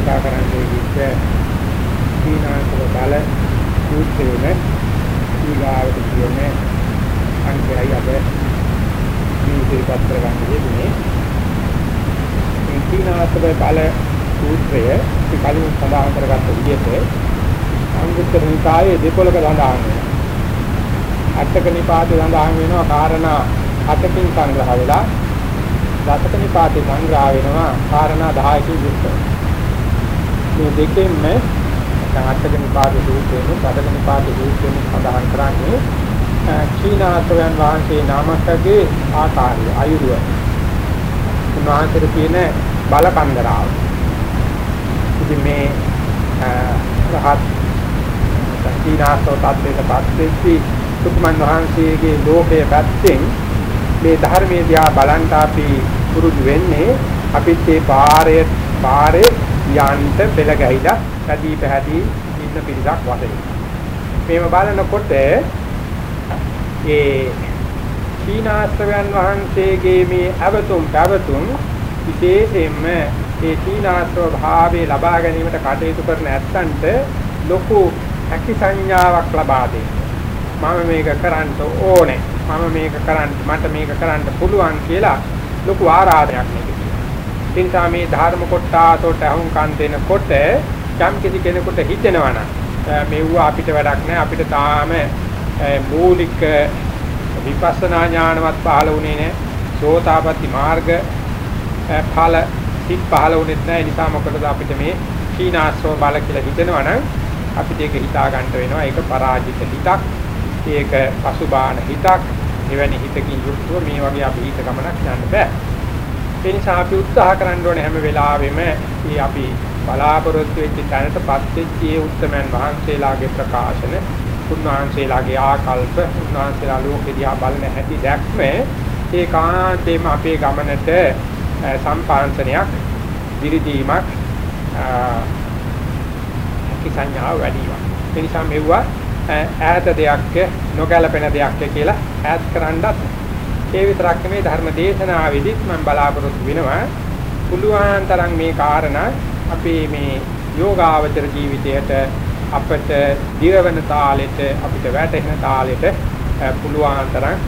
මාතෘකා කරන්නේ විච්ච සීනාසව බල සූත්‍රයේ ඊගාවට කියන්නේ අංකයයි අප මේ ඉතිරිපත් කරගන්න දෙන්නේ මේ සීනාසව බල සූත්‍රය කලින් සඳහන් කරගත්ත විදිහට අංගුත්තර නිකායේ දෙපොලක සඳහන් වෙනවා. අටක නිපාතේ සඳහන් වෙනවා කාරණා හතකින් සංග්‍රහ වෙලා දසක නිපාතේ සංග්‍රහ වෙනවා කාරණා 10කින් යුක්ත. මේ දෙකෙන්ම නැත්නම් අටක නිපාතේ සූත්‍රයෙන් දසක නිපාතේ සූත්‍රයෙන් සඳහන් කරන්නේ චීනාත්වයන් වහන්සේ නාමකගේ ආකාරය අයුරුව. උන්වහන්සේට තියෙන බලකන්දරාව. ඉතින් මේ රහත් චීනාත්ව tattweට පස්සෙච්චි සුකුමන් වහන්සේගේ ලෝකයේ පැත්තෙන් මේ ධර්මයේ දිහා බලන් අපි පුරුදු වෙන්නේ අපිත් ඒ පාරේ පාරේ යන්ත පෙළ ගැහිලා සැදී පැහැදී ඉන්න පිරිසක් වශයෙන්. මේව බලනකොට ඒ සීනාස්ත්‍රයන් වහන්සේගේ මේ අවතුම් පැවතුම් විශේෂයෙන්ම ඒ සීනාස්ත්‍රව භාවයේ ලබා ගැනීමට කටයුතු කරන ඇත්තන්ට ලොකු හැකි සංඥාවක් ලබා දෙනවා. මම මේක කරන්න ඕනේ මම මේක කරන්න මට මේක කරන්න පුළුවන් කියලා ලොකු ආරාධනයක් මේක තියෙනවා. ඒ නිසා මේ ධර්ම කොටාසොට අහුම්කම් දෙනකොට යම් කිසි කෙනෙකුට හිතෙනවා නම් මෙව්ව අපිට වැඩක් නැහැ අපිට තාම මූලික විපස්සනා ඥානවත් පහළ වුණේ නැහැ සෝතාපට්ටි මාර්ග ඵල සිත් පහළ වුණෙත් නැහැ නිසා මොකටද අපිට මේ සීනාස්ව බල කියලා හිතෙනවා නම් අපිට ඒක හිතා ගන්න වෙනවා. ඒක පරාජිත හිතක්. ඒක පසුබාන හිතක්. එවැනි හිතකින් යුක්තව මේ වගේ අපි හිත ගමනක් යන්න බෑ. ඒ නිසා අපි උත්සාහ කරන්න ඕනේ හැම වෙලාවෙම මේ අපි බලාපොරොත්තු වෙච්ච තැනටපත් වෙච්ච ඒ උත්තරමයන් වහන්සේලාගේ ප්‍රකාශන උන්වහන්සේලාගේ ආකල්ප උන්වහන්සේලා ලෝකෙ දිහා බලන හැටි දැක්ම ඒකාන්තයෙන්ම අපේ ගමනට සම්පාංශනයක් දිරිදීමක් කිසඤ්ඤාව වැඩි වෙනවා ඒ නිසා මෙවුවා ඈත දෙයක් නොගැලපෙන දෙයක් කියලා ඈත් කරන්නත් ඒ විතරක් නෙමෙයි ධර්ම දේශනාවෙදිත් මම බලාපොරොත්තු වෙනවා පුළුවන් තරම් මේ කාරණා අපේ මේ යෝගාවචර ජීවිතයට අපට දිරවන තාලෙට අපිට වැටෙන තාලෙට පුළුවන් තරම්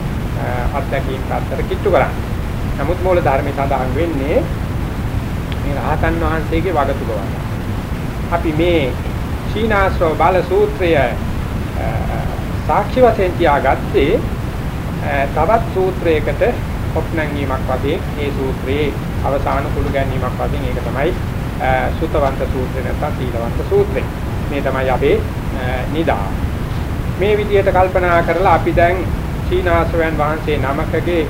අත්දැකීම් පැත්තට කිට්ටු කරන්න. නමුත් මූල ධර්මයේ සඳහන් වෙන්නේ මේ රහතන් වහන්සේගේ වගතුග අපි මේ සීනාශ්‍රව බල සූත්‍රය සාක්ෂි වශයෙන් තියාගත්තේ තවත් සූත්‍රයකට ඔප්නංගීමක් වශයෙන් ඒ සූත්‍රයේ අවසාන කුළු ගැනීමක් වශයෙන් ඒක තමයි සුතවන්ත සූත්‍රය නැත්නම් සීලවන්ත සූත්‍රය. මේ තමයි අපේ නිදා. මේ විදිහට කල්පනා කරලා අපි දැන් සීනාශ්‍රවයන් වහන්සේ නමකගේ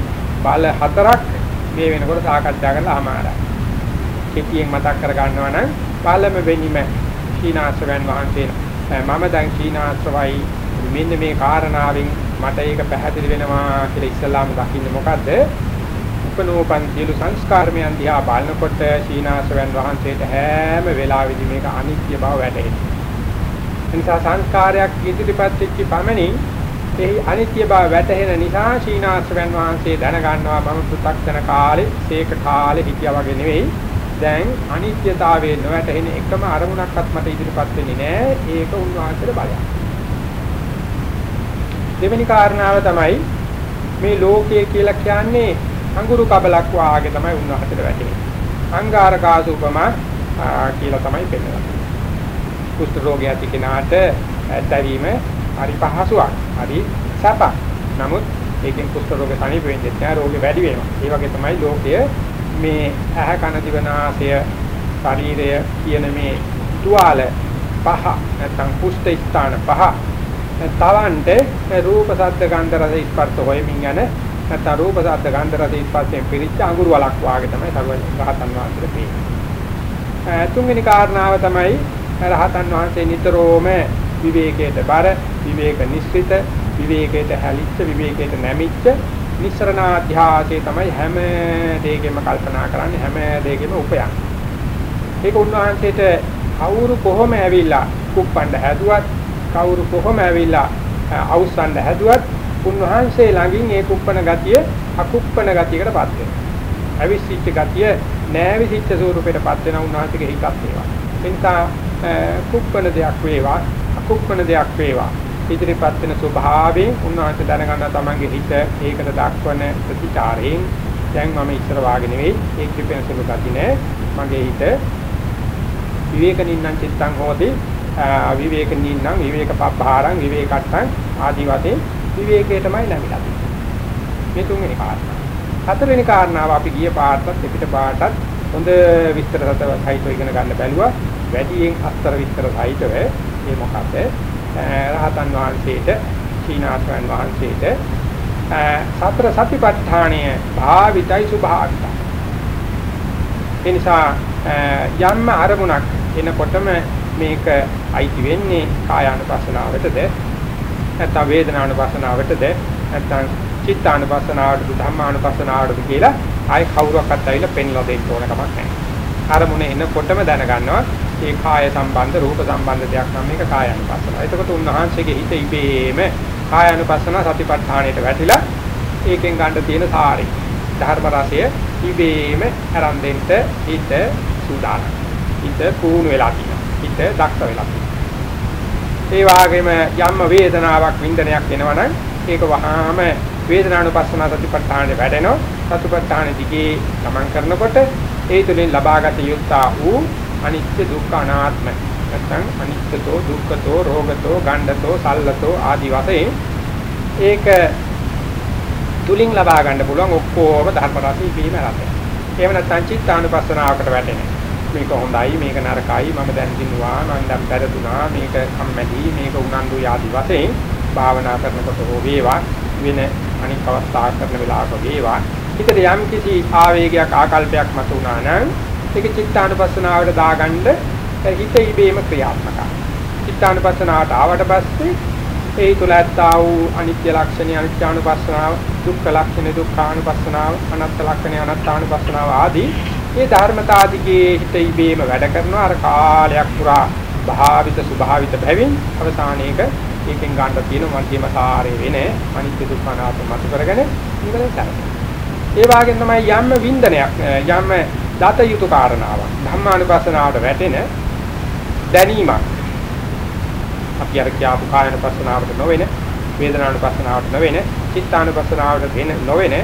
බල හතරක් මේ වෙනකොට සාකච්ඡා කරලා අමාරයි. කෙටියෙන් මතක් කර ගන්නවා නම් පළම වෙනිම සීනාශ්‍රවයන් වහන්සේ මම දැන් සීනාශ්‍රවයි මෙන්න මේ කාරණාවෙන් මට ඒක පැහැදිලි වෙනවා කියලා ඉස්සලාම දකින්න මොකද්ද? උපනෝපන් සියලු සංස්කාරමයන් දිහා බලනකොට සීනාශ්‍රවයන් වහන්සේට හැම වෙලාවෙදි මේක අනිත්‍ය බව වැටහෙනවා. එනිසා සංස්කාරයක් ඉදිරිපත් වෙච්ච පමණින් එහි අනිත්‍ය බව වැටහෙන නිසා සීනාශ්‍රවයන් වහන්සේ දැනගන්නවා මම පෘථග්ජන කාලේ, සීක කාලේ හිටියා වගේ නෙවෙයි. දැන් අනිත්‍යතාවයේ නොවැටෙන එකම අරමුණක්වත් මට ඉදිරිපත් වෙන්නේ නැහැ. ඒක උන්වහන්සේට බලයක්. දෙවෙනි කාරණාව තමයි මේ ලෝකය කියලා කියන්නේ අඟුරු කබලක් වාගේ තමයි උන්වහන්සේට වැටෙන්නේ. අංගාරකාසුපම කියලා තමයි පෙන්වන්නේ. කුෂ්ඨ රෝගය ඇති කෙනාට දැවීම හරි පහසුවක්. හරි සැපක්. නමුත් ඒකෙන් කුෂ්ඨ රෝග තනිප වෙන්නේ නැහැ. රෝගෙ වැඩි වෙනවා. ඒ වගේ තමයි ලෝකය මේ ඇහ කන දිව නාසය ශරීරය කියන මේ තුවාල පහ නැත්නම් කුෂ්ඨ ස්ථාන පහ තවන්ට රූප ශබ්ද ගන්ධ රස ස්පර්ශ හොයමින් යන නැත්නම් රූප ශබ්ද ගන්ධ රස ස්පර්ශයෙන් පිරිච්ච අඟුරු වලක් වාගේ තමයි සර්වඥ රහතන් වහන්සේ මේ තුන්වෙනි කාරණාව තමයි රහතන් වහන්සේ නිතරම විවේකයට බර විවේක නිස්සිත විවේකයට හැලිච්ච විවේකයට නැමිච්ච නිස්සරණාධ්‍යාසයේ තමයි හැම දෙයකම කල්පනා කරන්නේ හැම දෙයකම උපයන්නේ. ඒක උන්වහන්සේට කවුරු කොහොම ඇවිල්ලා කුප්පණ්ඩ හැදුවත් කවුරු කොහොම ඇවිල්ලා අවුස්සන්න හැදුවත් උන්වහන්සේ ළඟින් ඒ කුප්පන ගතිය අකුප්පන ගතියකටපත් වෙනවා. අවිසිච්ච ගතිය නෑවිසිච්ච ස්වරූපයටපත් වෙන උන්වහන්සේගේ හිතත් ඒවා. එනිසා කුප්පන දෙයක් වේවා අකුප්පන දෙයක් වේවා ඉදිරිපත් වෙන ස්වභාවයෙන් උන්වහන්සේ දැනගන්න තමන්ගේ හිත ඒකට දක්වන ප්‍රතිචාරයෙන් දැන් මම ඉස්සර වාගේ නෙවෙයි ඒ කිපෙන සුළු ගති නෑ මගේ හිත විවේකනින්නම් චිත්තං හෝති විවේකනින්නම් විවේක පබ්බහාරං විවේකට්ටං ආදි වශයෙන් විවේකයටමයි නැමිලා මේ තුන්වෙනි කාරණා. හතරවෙනි කාරණාව අපි ගිය පාඩත් පිට පාඩත් හොඳ විස්තර සහිතව ඉගෙන ගන්න බැලුවා. වැඩියෙන් අස්තර විස්තර සහිතව මේ මොකද රහතන් වහන්සේට සීනාසයන් වහන්සේට සතර සතිපට්ඨානය භාවිතයි සුභාවිතයි. එනිසා යම්ම අරමුණක් එනකොටම මේක අයිති වෙන්නේ කායානුපස්සනාවටද නැත්නම් වේදනානුපස්සනාවටද නැත්නම් චිත්තානුපස්සනාවටද ධම්මානුපස්සනාවටද කියලා ආයි කවුරක්වත් ඇවිල්ලා පෙන්ලා දෙන්න ඕන කමක් නැහැ. අරමුණ එනකොටම දැනගන්නවා ඒ කාය සම්බන්ධ රූප සම්බන්ධ දෙයක් නම් මේක කායानुපස්සන. එතකොට උන්වහන්සේගේ හිත ඉබේම කායानुපස්සන සතිපට්ඨානයට වැටිලා ඒකෙන් ගන්න තියෙන සාරේ ධර්ම රසය ඉබේම අරන් දෙන්න හිත සූදානම්. හිත පුහුණු වෙලා තියෙනවා. හිත දක්ෂ වෙලා තියෙනවා. ඒ වගේම යම් වේදනාවක් වින්දනයක් එනවනම් ඒක වහාම වේදනානුපස්සන සතිපට්ඨානයේ වැඩෙනවා. සතිපට්ඨාන දිගේ ගමන් කරනකොට ඒ තුලින් ලබාගත යුත්තා වූ අනිත්‍ය දුක්ඛ අනාත්ම නැත්නම් අනිත්‍යතෝ දුක්ඛතෝ රෝගතෝ ගණ්ඩතෝ සල්ලතෝ ආදි වශයෙන් ඒක තුලින් ලබා ගන්න පුළුවන් ඔක්කොම ධර්ම රසී බීම රසය. එහෙම නැත්නම් චිත්තානුපස්සනාවකට වැටෙන්නේ. මේක හොඳයි මේක නරකයි මම දැන් දිනුවා මම දැන් පෙරදුනා මේක කම්මැලි මේක උනන්දු ආදි වශයෙන් භාවනා කරනකොට හෝ වේවා වෙන අනික් අවස්ථා කරන වෙලාවක වේවා හිතට යම් කිසි ආවේගයක් ආකල්පයක් මතුණා නම් ඒක චිත්තානුපස්සනාවට දාගන්න හිත ඉබේම ක්‍රියාත්මකයි. චිත්තානුපස්සනාවට ආවට පස්සේ ඒ තුල ඇත්තා වූ අනිත්‍ය ලක්ෂණ අනිත්‍යානුපස්සනාව, දුක්ඛ ලක්ෂණ දුක්ඛානුපස්සනාව, අනාත්ම ලක්ෂණ අනාත්මානුපස්සනාව ආදී මේ ධර්මතාදිගේ හිත ඉබේම වැඩ කරනවා අර කාලයක් පුරා භාවිත ස්වභාවිත බැවින් අවසානයේක ඒකෙන් ගන්න තියෙන මධ්‍යම සාරේ වෙන අනිත්‍ය දුක්ඛ අනාත්ම මත කරගෙන ඉවරයි කරන්නේ. ඒ වගේම තමයි යම් වින්දනයක් යම් දත යුතු කාරණාවක් ධම්මානුපස්සනාවට වැටෙන දැනීමක් අපි අර කියපු කායනුපස්සනාවට නොවෙන වේදනානුපස්සනාවට නොවෙන චිත්තානුපස්සනාවට වෙන නොවෙන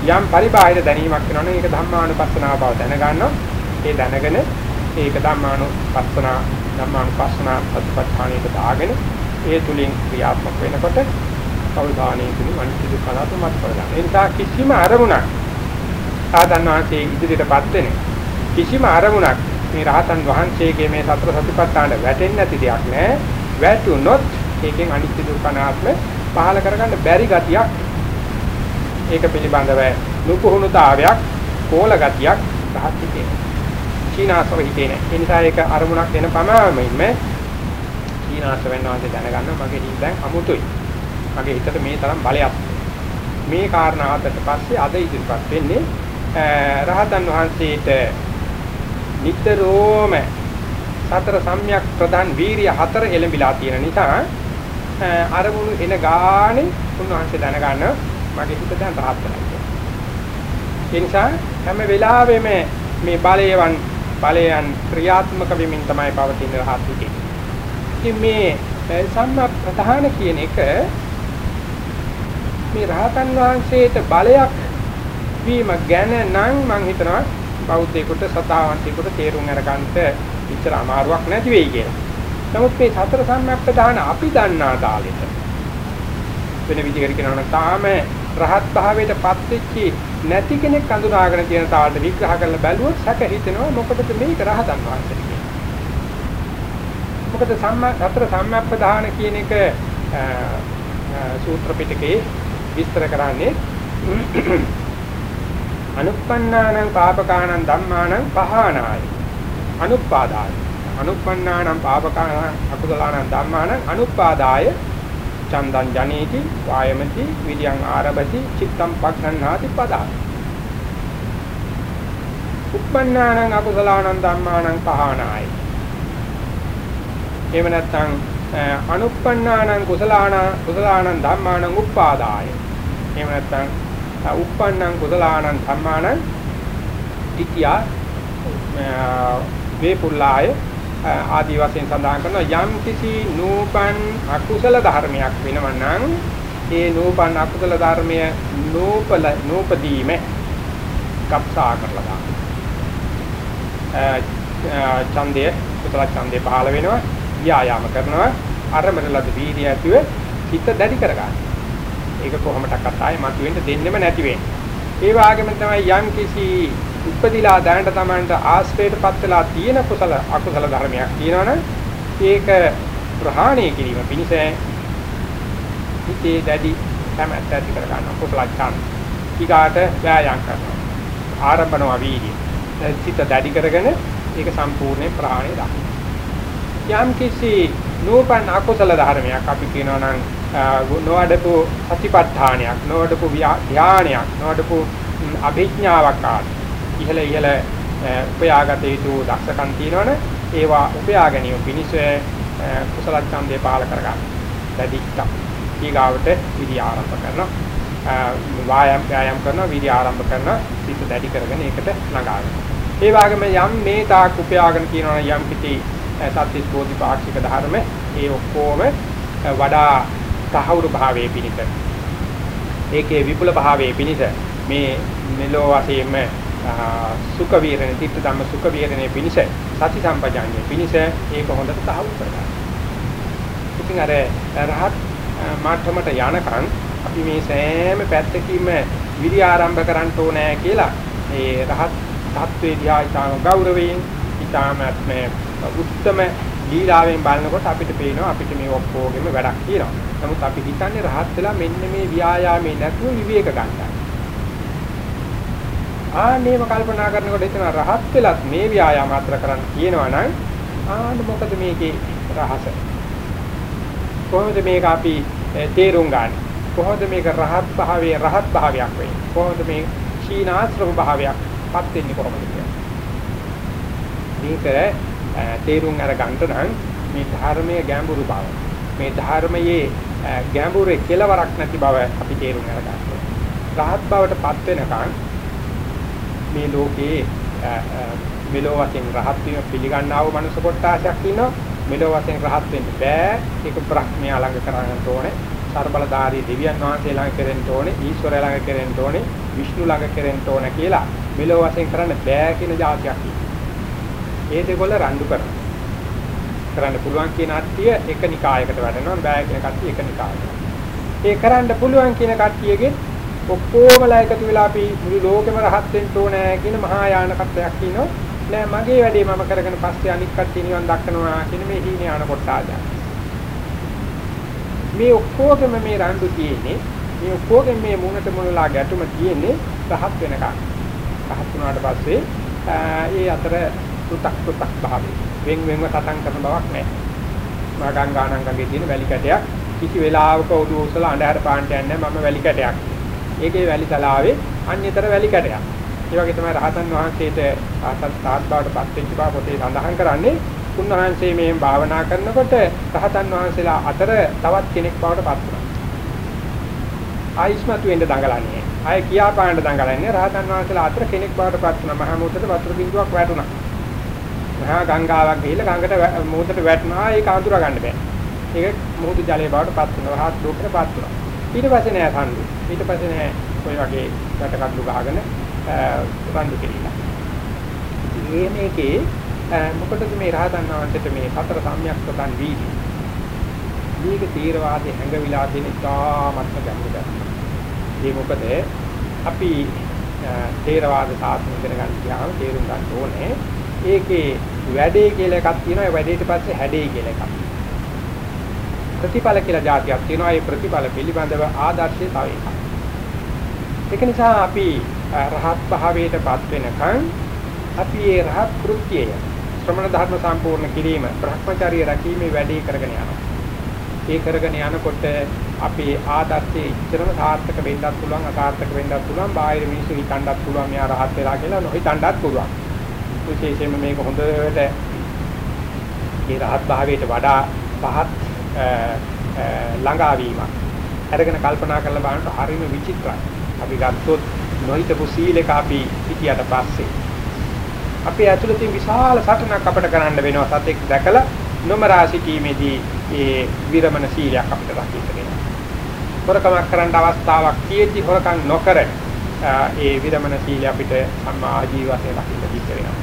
යම් පරිබාහිර දැනීමක් වෙනවනේ ඒක ධම්මානුපස්සනාව බව දැනගන්නවා. ඒ දැනගෙන ඒක ධම්මානුපස්සනා ධම්මානුපස්සනා ප්‍රතිපත්තාණයට දාගෙන ඒ තුලින් ක්‍රියාත්මක වෙනකොට අවධානයේ තුලින් අනිත්‍ය දුක්ඛ අනාත්ම මත කරගන්න. ඒ නිසා කිසිම අරමුණක් රහතන් වහන්සේ ඉදිරියටපත් වෙන කිසිම අරමුණක් මේ රහතන් වහන්සේගේ මේ සතර සතිපට්ඨාන වැටෙන්නේ නැති දෙයක් නෑ වැටුනොත් ඒකෙන් අනිත්‍ය දුක්ඛ අනාත්ම පහල කරගන්න බැරි ගතියක් ඒක පිළිබඳව නුපුහුණුතාවයක් කෝල ගතියක් රහත් හිතේ. චීනාසව හිතේ නෑ. ඒ නිසා ඒක අරමුණක් වෙන පමාවෙමින්ම චීනාස වෙනවාද දැනගන්න මගේ හිත දැන් අමුතුයි. මගේ හිතට මේ තරම් බලයක්. මේ කාරණා හතරට පස්සේ අද ඉදිරිපත් වෙන්නේ රහතන් වහන්සේට නිතරම සතර සම්‍යක් ප්‍රධාන වීරිය හතර එළඹිලා තියෙන නිසා අරමුණු එන ගානේ උන්වහන්සේ දැනගන්න මගේ හිත දැන් රහත් වෙනවා. ඒ නිසා හැම වෙලාවෙම මේ බලයවන් බලයන් ක්‍රියාත්මක වෙමින් තමයි පවතින රහත් හිතේ. ඉතින් මේ සම්මා ප්‍රධාන කියන එක මේ රහතන් වහන්සේට බලයක් වීම ගැන නම් මම හිතනවා බෞද්ධයෙකුට සතාවන්තයෙකුට තේරුම් අරගන්නට ඉතර අමාරුවක් නැති වෙයි කියලා. නමුත් මේ සතර සම්‍යක්පදාන අපි දන්නා තාලෙට වෙන විදිහකට කියනවා නම් තාම රහත් භාවයටපත් වෙච්චි නැති කෙනෙක් අඳුනාගෙන තියෙන තාලට විග්‍රහ කරලා බැලුවොත් සැක හිතෙනවා මොකටද මේක රහතන් වහන්සේ කියන්නේ. මොකද සම්මා සතර සම්‍යක්පදාන කියන එක සූත්‍ර පිටකේ විස්තර කරන්නේ අනුප්පන්නානං පාපකානං ධම්මානං පහානාය. අනුපාදාය අනුප්පන්නානං පාපකානං අකුසලානං ධම්මානං අනුපාදාය චන්දං ජනේති වායමති විරියං ආරභති චිත්තං පග්ගණ්ණාති පදා උප්පන්නානං අකුසලානං ධම්මානං පහානාය. එහෙම නැත්නම් අනුප්පන්නානං කුසලාන කුසලානං ධම්මානං උපාදාය එහෙම නැත්නම් උප්පන්නං කුසලානං ධම්මානං ඉතියා වේපුල්ලාය. ආදී වශයෙන් සඳහන් කරනවා යම් කිසි නූපන් අකුසල ධර්මයක් වෙනව නම් ඒ නූපන් අකුසල ධර්මය නූපල නූපදීම කප්සා කරලා දාන්න. ඡන්දය කුසල ඡන්දේ පහළ වෙනවා ව්‍යායාම කරනවා අරමර ලද වීර්ය ඇතිව හිත දැඩි කරගන්න. ඒක කොහොමඩක්වත් ආයේ මතුවෙන්න දෙන්නෙම නැති වෙන්නේ. ඒ වගේම තමයි යම් කිසි උපදිලා දැනට තමන්ට ආශ්‍රයයටපත් වෙලා තියෙන කුසල අකුසල ධර්මයක් තියෙනවනම් ඒක ප්‍රහාණය කිරීම පිණිස හිතේ දැඩි කැමැත්ත ඇති කර ගන්න කුසල ඡන්ද. ඊගාට ව්‍යායාම් කරනවා. ආරම්භනවා වීර්ය. සිත දැඩි කරගෙන ඒක සම්පූර්ණයෙන් ප්‍රහාණය දක්වනවා. යම් කිසි නූපන් අකුසල ධර්මයක් අපි කියනවා නම් නොවඩපු සතිපට්ඨානයක් නොවඩපු ධානයක් නොවඩපු අභිඥාවක් ආදී ඉහළ ඉහළ උපයාගත යුතු දක්ෂකම් තියෙනවනේ ඒවා උපයා ගැනීම පිණිස කුසල ඡන්දේ පහල කරගන්න. දැඩික්ක. ඊගාවට විදි ආරම්භ කරනවා. වායම් ව්‍යායාම් කරනවා විදි ආරම්භ කරනවා සිත දැඩි කරගෙන ඒකට ළඟා වෙනවා. ඒ වගේම යම් මේ තාක් උපයාගෙන කියනවා යම් කිසි සත්‍විස් බෝධිපාක්ෂික ධර්ම ඒ ඔක්කොම වඩා තහවුරු භාවයේ පිණිස ඒකේ විපුල භාවයේ පිණිස මේ මෙලෝ වශයෙන්ම සුඛ වීරණ තිත්ත ධම්ම සුඛ වීරණේ පිණිස සති සම්පජාඤ්ඤේ පිණිස ඒක හොඳට තහවුරු කරගන්න. ඉතින් අර රහත් මාර්ගමට යනකම් අපි මේ සෑම පැත්තකින්ම විරි ආරම්භ කරන්න ඕනේ කියලා ඒ රහත් තත්වයේ දිහා ඊටම ගෞරවයෙන් ඊටමත්ම උත්තම ලීලාවෙන් බලනකොට අපිට පේනවා අපිට මේ ඔක්කොගෙම වැඩක් තියෙනවා. නමුත් අපි හිතන්නේ රහත් වෙලා මෙන්න මේ ව්‍යායාමේ නැතුව විවේක ගන්නවා. ආන්නේම කල්පනා කරනකොට හිතන රහත් වෙලත් මේ ව්‍යායාම අතර කරන්න කියනවා නම් ආන්න මොකද මේකේ රහස? කොහොමද මේක අපි තේරුම් ගන්න? කොහොමද මේක රහත් භාවයේ රහත් භාවයක් වෙන්නේ? කොහොමද මේ ශීනාශ්‍රම භාවයක් පත් වෙන්නේ කොහොමද කියන්නේ? මේක තේරුම් අර ගන්නට නම් මේ ධර්මයේ ගැඹුරු බව මේ ධර්මයේ ගැඹුරේ කෙලවරක් නැති බව අපි තේරුම් අරගන්න රහත් බවට පත් වෙනකන් මේ ලෝකයේ මෙලෝ වශයෙන් රහත් වීම පිළිගන්නා වූ මනුෂ්‍ය කොටාශයක් ඉන්නවා මෙලෝ වශයෙන් රහත් වෙන්න බෑ. ඒක බ්‍රහ්මයා ළඟ කරගන්න ඕනේ. සර්බලධාරී දෙවියන් වහන්සේ ළඟ කරෙන්න ඕනේ. ඊශ්වරයා ළඟ කරෙන්න ඕනේ. විෂ්ණු ළඟ කරෙන්න ඕනේ කියලා මෙලෝ වශයෙන් කරන්න බෑ කියන જાතියක් ඉන්නවා. ඒ දෙකොල්ල රණ්ඩු කරනවා. කරන්න පුළුවන් කියන අට්ටිය එක නිකායකට වැඩනවා. බෑ කියන කට්ටිය එක නිකායකට. ඒ කරන්න පුළුවන් කියන කට්ටියගේ ඔක්කොමලා එකතු වෙලා අපි මුළු ලෝකෙම රහත් වෙන්න ඕනේ කියන මහා යාන කට්ටයක් කියනවා. නෑ මගේ වැඩේ මම කරගෙන පස්සේ අනික් කට්ටිය නිවන් දක්කනවා කියන මේ හීන යාන කොට ආදා. මේ ඔක්කොගෙම මේ රණ්ඩු තියෙන්නේ මේ ඔක්කොගෙම මේ මුණට මුණලා ගැටුම තියෙන්නේ රහත් වෙනකන්. රහත් වුණාට පස්සේ ඒ අතර පෘ탁 පෘ탁 භාවය. වෙන් වෙන්ව සටන් කරන බවක් නැහැ. මා ගංගානංගගේ තියෙන වැලි කැටයක් කිසි වෙලාවක ඔළුව උසලා අඳහර පාන්ට යන්නේ මම වැලි කැටයක්. ඒකේ වැලි තලාවේ අන්‍යතර වැලි කැටයක්. ඒ වගේ තමයි රහතන් වහන්සේට ආසත් තාත් බවට පත් වෙච්ච බව පොතේ සඳහන් කරන්නේ. උන්වහන්සේ මේ භාවනා කරනකොට රහතන් වහන්සේලා අතර තවත් කෙනෙක් බවට පත් වුණා. ආයිස්මතු වෙන්න දඟලන්නේ. ආය කියා පාන්න දඟලන්නේ රහතන් වහන්සේලා අතර කෙනෙක් බවට පත් වුණා. මහා මුහුදට වතුර බිඳුවක් වැටුණා. මහා ගංගාවක් ගිහිල්ලා ගඟට මොහොතට වැටුණා ඒක අඳුරා ගන්න බෑ. ඒක මොහොත ජලයේ බවට පත් වෙනවා. රහත් ලෝකෙට පත් වෙනවා. ඊට පස්සේ නෑ සම්දු. ඊට පස්සේ නෑ ඔය වගේ වැටකඩු ගහගෙන රණ්ඩු කෙලිලා. මේ මේකේ මොකටද මේ රහතන් වහන්සේට මේ සතර සම්‍යක් ප්‍රදන් වීදි? මේක තීරවාදී හැඟවිලා දෙන ඉතාමත්ම ගැඹුරක්. ඒ මොකද අපි තේරවාද සාසන ඉගෙන ගන්න ගියාම තේරුම් ගන්න ඕනේ ඒකේ වැඩේ කියලා එකක් තියෙනවා ඒ වැඩේට පස්සේ හැඩේ කියලා එකක්. ප්‍රතිඵල කියලා જાතියක් තියෙනවා ඒ ප්‍රතිඵල පිළිබඳව ආදර්ශය තව එකක්. ඒක නිසා අපි රහත් භාවයටපත් වෙනකන් අපි ඒ රහත් කෘත්‍යය ශ්‍රමණ ධර්ම සම්පූර්ණ කිරීම භ්‍රමචාරී රැකීමේ වැඩේ කරගෙන යනවා. ඒ කරගෙන යනකොට අපේ ආදර්ශයේ ඉච්චරම සාර්ථක වෙන්නත් පුළුවන් අසාර්ථක වෙන්නත් පුළුවන් බාහිර මිනිස්සු හිතන්නත් පුළුවන් මෙයා රහත් වෙලා කියලා නොහිතන්නත් පුළුවන්. විශේෂයෙන්ම මේක හොඳට ඒ රහත් භාවයට වඩා පහත් ළඟා වීමක්. අරගෙන කල්පනා කරලා බලනකොට හරිම විචිත්‍රයි. අපි ගත්තොත් නොහිතපු සීලක අපි හිටියට පස්සේ අපි ඇතුළතින් විශාල සටනක් අපිට කරන්න වෙනවා සතෙක් දැකලා නොමරා සිටීමේදී ඒ විරමණ සීලයක් අපිට රකින්න වෙනවා. හොරකමක් කරන්න අවස්ථාවක් තියෙද්දි හොරකම් නොකර ඒ විරමණ සීලය අපිට සම්මා ආජීවයෙන් රකින්න දීප වෙනවා.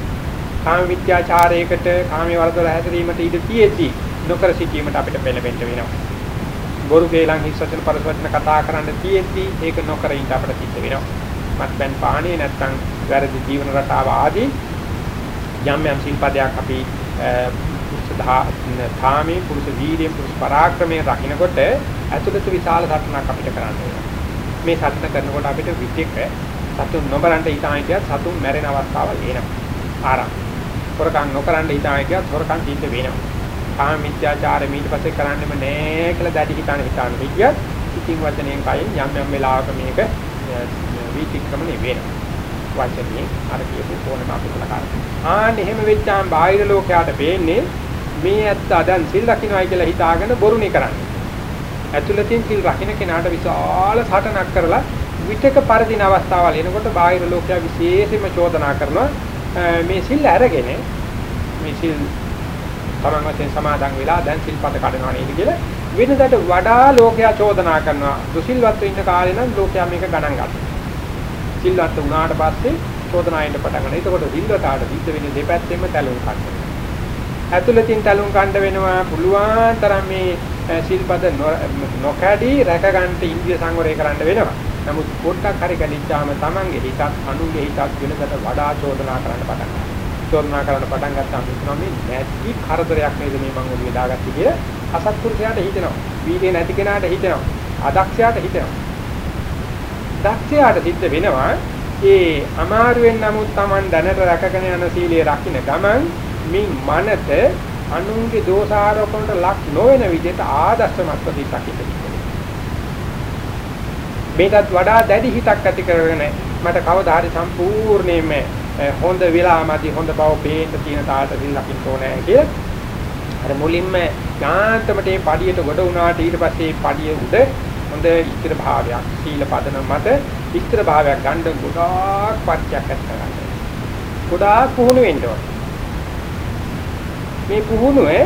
කාම විත්‍යාචාරයකට කාමයේ වරදොල හැසිරීමට ඉඩ තියෙද්දි නොකර සිටීමට අපිට පෙළඹෙන්න වෙනවා. බොරු කේලම් හිස් වචන පරසවචන කතා කරන්න තියෙද්දි ඒක නොකර ඉඳ අපිට සිද්ධ වෙනවා. මත්පැන් පානේ නැත්නම් වැරදි ජීවන රටාව ආදී යම් යම් සිල්පදයක් අපි පුරුෂ ධාමේ පුරුෂ වීර්යයෙන් පුරුෂ පරාක්‍රමයෙන් රකින්නකොට ඇතුළත විශාල සටනක් අපිට කරන්න වෙනවා. මේ සටන කරනකොට අපිට විචෙක සතුන් නොබරන්ට හිතාන කියත් සතුන් මැරෙන අවස්ථාවල් එනවා. ආරම්. හොරකම් නොකරන්න හිතාන කියත් හොරකම් සිද්ධ වෙනවා. කාම මිත්‍යාචාරය ඊට පස්සේ කරන්නෙම නෑ කියලා දැඩි හිතාන හිතාන හිටියත් ඉතින් වචනයෙන් කයින් යම් යම් වෙලාවක මේක විතික්‍රමණය වෙනවා. වචනේ අර කියපු ඕනම අපසල කාරණා. ආන්න එහෙම වෙච්චාම බාහිර ලෝකයට වෙන්නේ මේ ඇත්ත දැන් සිල් රකින්නයි කියලා හිතාගෙන බොරුනේ කරන්නේ. ඇතුළතින් සිල් රකින්න කෙනාට විශාල සටනක් කරලා විතක පරදින අවස්ථාවල් එනකොට බාහිර ලෝකයා විශේෂයෙන්ම චෝදනා කරනවා මේ සිල් අරගෙන මේ සිල් තමන් වශයෙන් සමාදන් වෙලා දැන් සිල්පද කඩනවා නේද කියලා වෙනදට වඩා ලෝකයා චෝදනා කරනවා. දුසිල්වත් ඉන්න කාලේ නම් ලෝකයා මේක ගණන් ගන්නවා සිල්වත් වුණාට පස්සේ චෝදනාවෙන් පටන් ගන්නවා. එතකොට සිල්වතාට සිද්ධ වෙන්නේ දෙපැත්තෙම තැලුම් කන්න. ඇතුළතින් තැලුම් කන්න වෙනවා. පුළුවන් තරම් මේ සිල්පද නොකඩී රැක ගන්නට ඉන්දිය සංවරය කරන්න වෙනවා. නමුත් පොඩ්ඩක් හරි කලිච්චාම Tamange හිතත් අනුගේ හිතත් වෙනකට වඩා චෝදනා කරන්න පටන් ගන්නවා. චෝදනා කරන්න පටන් ගත්තාම හිතනවා මේ නැති කරදරයක් නේද මේ මං ඔළුවේ දාගත්තේ කියලා අසත්පුරුෂයාට හිතෙනවා. වීර්ය නැති කෙනාට හිතෙනවා. අදක්ෂයාට හිතෙනවා. දක්ෂයාට සිද්ධ වෙනවා ඒ අමාරුවෙන් නමුත් Taman දැනට රැකගෙන යන සීලය රකින්න ගමන් මින් මනත අනුන්ගේ දෝෂාරෝපණයට ලක් නොවන විදිහට ආදර්ශමත්ව දීපකින්න මේකත් වඩා දැඩි හිතක් ඇති කරගෙන මට කවදා හරි සම්පූර්ණයෙන්ම Eh, හොඳ වෙලාමදි හොඳ බව පේන්න තියෙන තාලට දිලකින් ඕනේ කියලා. අර මුලින්ම ඥාන්තමට මේ පඩියට ගොඩ වුණාට ඊට පස්සේ පඩිය උඩ හොඳ ස්ථිර භාවයක් සීල පදන මත ස්ථිර භාවයක් ගන්න ගොඩාක් පත්‍යක් ඇති කරගන්න. ගොඩාක් පුහුණු වෙන්න ඕනේ. මේ පුහුණුවේ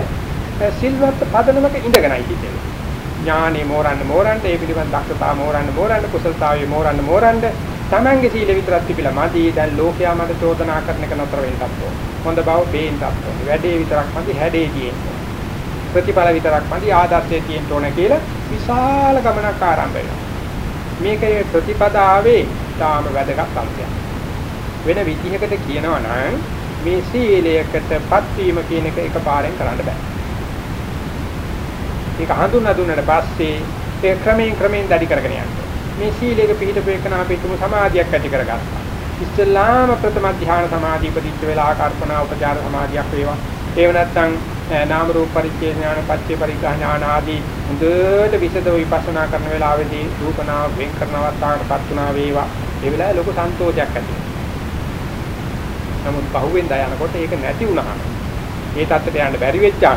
සිල්වත් පදනමක ඉඳගෙනයි හිතෙන්නේ. ඥානෙ මෝරන්න මෝරන්න ඒ පිළිබඳ දක්ෂතාව මෝරන්න මෝරන්න කුසලතාවය මෝරන්න මෝරන්න තමන්ගේ සීල විතරක් තිබිලා මදි දැන් ලෝකයා මට චෝදනා කරන එක නතර වෙන්නත් ඕන. හොඳ බව බේන්නත් ඕන. වැඩේ විතරක් මදි හැඩේ තියෙන්න. ප්‍රතිඵල විතරක් මදි ආදර්ශයේ තියෙන්න ඕන කියලා විශාල ගමනක් ආරම්භ වෙනවා. මේකේ ප්‍රතිපදාවේ තාම වැදගත් අංශයක්. වෙන විදිහකට කියනවා නම් මේ සීලයකටපත් වීම කියන එක එකපාරෙන් කරන්න බෑ. ඒක හඳුනා දුන්නාට පස්සේ ඒ ක්‍රමයෙන් ක්‍රමයෙන් වැඩි කරගෙන යනවා. මේ සීලයක පිළිපෙ එකන අපිටම සමාධියක් ඇති කරගත්තා. ඉස්ලාම ප්‍රථම ධ්‍යාන සමාධිය ප්‍රතිච්ඡ වෙලා කර්පණා උපචාර සමාධියක් වේවා. ඒව නැත්නම් නාම රූප පරිච්ඡේ ඥාන පච්චේ පරිග්‍රහ ඥාන ආදී හොඳට විසදව විපස්සනා කරන වෙලාවේදී රූපනා වෙන් කරන අවස්ථාවකටපත් වුණා වේවා. ඒ වෙලාවේ ලොකු සන්තෝෂයක් ඇති නමුත් පහුවෙන් දා යනකොට ඒක නැති වුණාම ඒ தත්තට යන්න බැරි වෙච්චා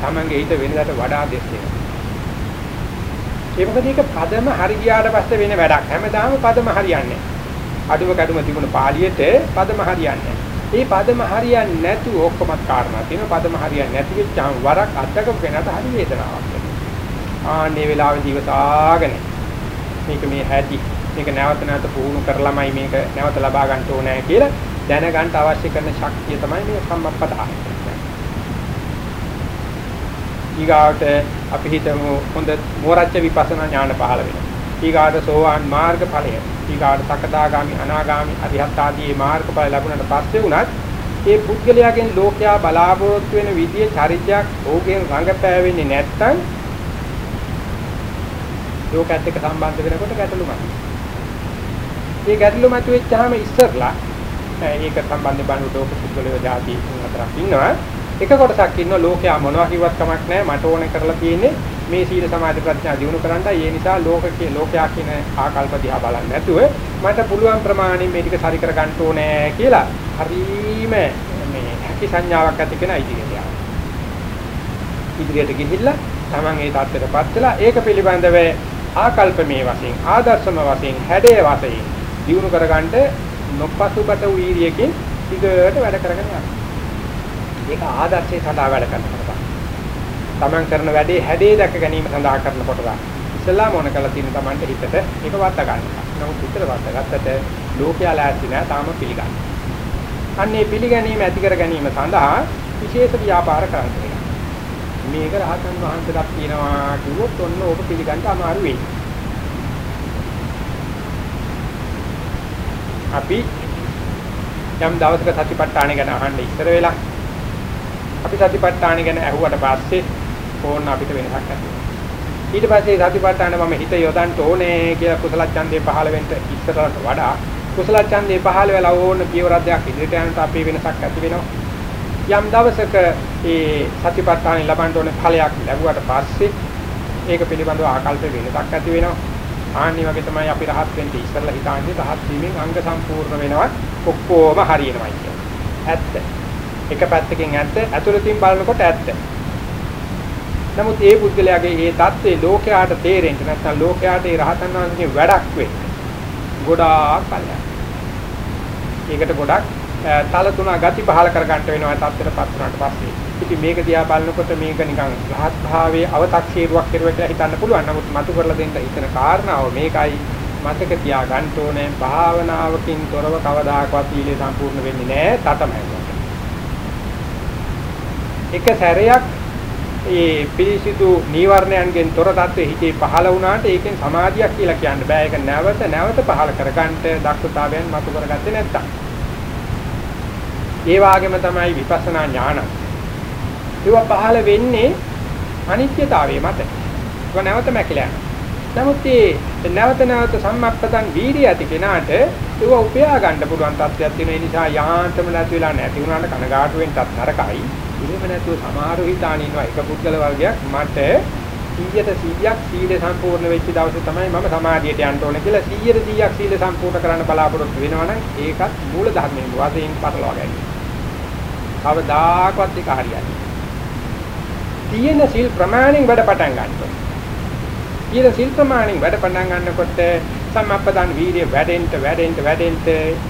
තමන්ගේ හිත වෙනදාට වඩා දෙස් වෙනවා. ඒ මොකද ඒක පදම හරි ගියාට පස්සේ වෙන වැඩක්. හැමදාම පදම හරියන්නේ අඩුව කැඩුම තිබුණ පාළියට පදම හරියන්නේ ඒ පදම හරියන්නේ නැතුව ඔක්කොමත් කාරණා තියෙනවා. පදම හරියන්නේ නැති වෙච්චාම වරක් අද්දක වෙනට හරි වේදනාවක් වෙනවා. ආන්නේ වෙලාවෙදී ඉවසාගෙන මේක මේ හැටි මේක නැවත නැවත පුහුණු කරලාමයි මේක නැවත ලබා ගන්න ඕනේ කියලා දැනගන්න අවශ්‍ය කරන ශක්තිය තමයි මේ සම්මප්පදාය. ඊගාට අපි හිතමු හොඳ මෝරච්ච විපස්සනා ඥාන පහළ වෙනවා. ඊගාට සෝවාන් මාර්ග ඵලය. ඊගාට සකදාගාමි අනාගාමි අරිහත් ආදී මාර්ග ඵල ලැබුණාට පස්සේ උනත් ඒ පුද්ගලයාගෙන් ලෝකයා බලාපොරොත්තු වෙන විදිය චරිතයක් ඕකෙන් රඟපෑවෙන්නේ නැත්තම් ලෝකයත් එක්ක සම්බන්ධ වෙනකොට ගැටලු මතුවේ. මේ ගැටලු මතුවෙච්චාම ඉස්සරලා ඒක සම්බන්ධ බණු ලෝක පුද්ගලයෝ જાති හතරක් ඉන්නවා. එක කොටසක් ඉන්නවා. ලෝකයා මොනවා කිව්වත් කමක් නැහැ. මට ඕනේ කරලා තියෙන්නේ මේ සීල සමාධි ප්‍රඥා දිනු කරන්නයි ඒ නිසා ලෝකකේ ලෝකයා කියන ආකල්ප දිහා බලන්නේ නැතුව මට පුළුවන් ප්‍රමාණය මේ ටික සරි කර ගන්න ඕනේ කියලා හරීම මේ හැකි සංඥාවක් ඇති කෙනා ඉදිරියට යනවා. ඉදිරියට ගිහිල්ලා Taman ඒ தත්ත්වයටපත් වෙලා ඒක පිළිබඳව ආකල්ප මේ වශයෙන් ආදර්ශම වශයෙන් හැඩේ වශයෙන් දිනු කරගන්න නොපසුබට වීර්යයෙන් ටිකට වැඩ කරගෙන යනවා. ඒක ආදර්ශය සඳහා වැඩ කරනකොට. තමන් කරන වැඩේ හැඩේ දැක ගැනීම සඳහා කරනකොට ඉස්සලා මොන කළ තියෙන තමන්ට හිතට ඒක වත් ගන්න. නමුත් හිතට වත් ගත්තට ලෝකයා ලෑස්ති නෑ තාම පිළිගන්න. අන්නේ පිළිගැනීම ඇති කර ගැනීම සඳහා විශේෂ ව්‍යාපාර කරන්න මේක රහතන් වහන්සේලා කියනවා කිව්වොත් ඔන්න ඕක පිළිගන්න අමාරු වෙයි. අපි යම් දවසක සතිපට්ඨාන ගැන අහන්න ඉස්සර වෙලා අපි සතිපට්ඨාන ගැන අහුවට පස්සේ ඕන අපිට වෙනසක් ඇති ඊට පස්සේ සතිපට්ඨාන මම හිත යොදන්න ඕනේ කියලා කුසල ඡන්දේ පහළ වෙන්න ඉස්සරට වඩා කුසල ඡන්දේ පහළ වෙලා ඕන පියවරක් ඉදිරියට යනට අපේ වෙනසක් ඇති වෙනවා. යම් දවසක ඒ සතිපට්ඨාන ලබන්න ඕනේ ඵලයක් ලැබුවට පස්සේ ඒක පිළිබඳව ආකල්ප වෙනසක් ඇති වෙනවා. ආන්නි වගේ තමයි අපි රහත් වෙන්න ඉස්සෙල්ලා හිතන්නේ. රහත් වීමෙන් අංග සම්පූර්ණ වෙනවා. ඔක්කොම හරියනවා කියන්නේ. ඇත්ත. එක පැත්තකින් ඇත්ත ඇතුළතින් බලනකොට ඇත්ත. නමුත් ඒ පුද්ගලයාගේ මේ தත්ත්වේ ලෝකයාට තේරෙන්න නැත්නම් ලෝකයාට ඒ රහතන් වහන්සේගේ වැඩක් වෙන්න ගොඩාක් කල්යනා. ඒකට ගොඩක් තල තුන ගති පහල කර ගන්නට වෙනවා තත්ත්වයටපත් වුණාට පස්සේ. ඉතින් මේක දිහා බලනකොට මේක නිකන් රහත් භාවයේ අව탁සීරුවක් කෙරුවට හිතන්න පුළුවන්. නමුත් මතු කරලා දෙන්න හිතන කාරණාව මේකයි මතක තියාගන්න ඕනේ භාවනාවකින් තොරව කවදාකවත් ඊළේ සම්පූර්ණ වෙන්නේ නැහැ තටමැයි. එක සැරයක් ඒ පිරිසිදු නීවරණයන්ගෙන් තොර தත්ත්වෙ හිතේ පහළ වුණාට ඒකෙන් සමාධියක් කියලා කියන්න බෑ. ඒක නැවත නැවත පහළ කරගන්න දක්ෂතාවයෙන් මතු කරගත්තේ නැත්තම්. ඒ වගේම තමයි විපස්සනා ඥානත්. ඒවා පහළ වෙන්නේ අනිත්‍යතාවයේ මත. ඒක නැවත මැකිලා නමුත් මේ නැවත නැවත සම්මප්පතන් වීර්ය ඇති කෙනාට ඒක උපයා ගන්න පුළුවන් තත්ත්වයක් තියෙන නිසා යාන්තම නැති වෙලා නැති වුණාට කනගාටු වෙන්නත් නරකයි. එහෙම නැතුව සමහරව හිතාන ඉන්නවා එක පුද්ගල වර්ගයක් මට 100ට 100ක් සීල සම්පූර්ණ වෙච්ච දවසේ තමයි මම සමාධියට යන්න ඕනේ කියලා 100ට 100ක් සීල සම්පූර්ණ කරන්න බලාපොරොත්තු වෙනවනම් ඒකත් මූල ධර්මයෙන් වශයෙන් පටලවා ගැනීම. කවදාකවත් ඒක හරියන්නේ තියෙන සිල් ප්‍රමාණයෙන් වැඩ පටන් ගන්නවා. තියෙන සිල් ප්‍රමාණයෙන් වැඩ පටන් ගන්නකොට සම්මප්පදාන වීර්ය වැඩෙන්න වැඩෙන්න වැඩෙන්න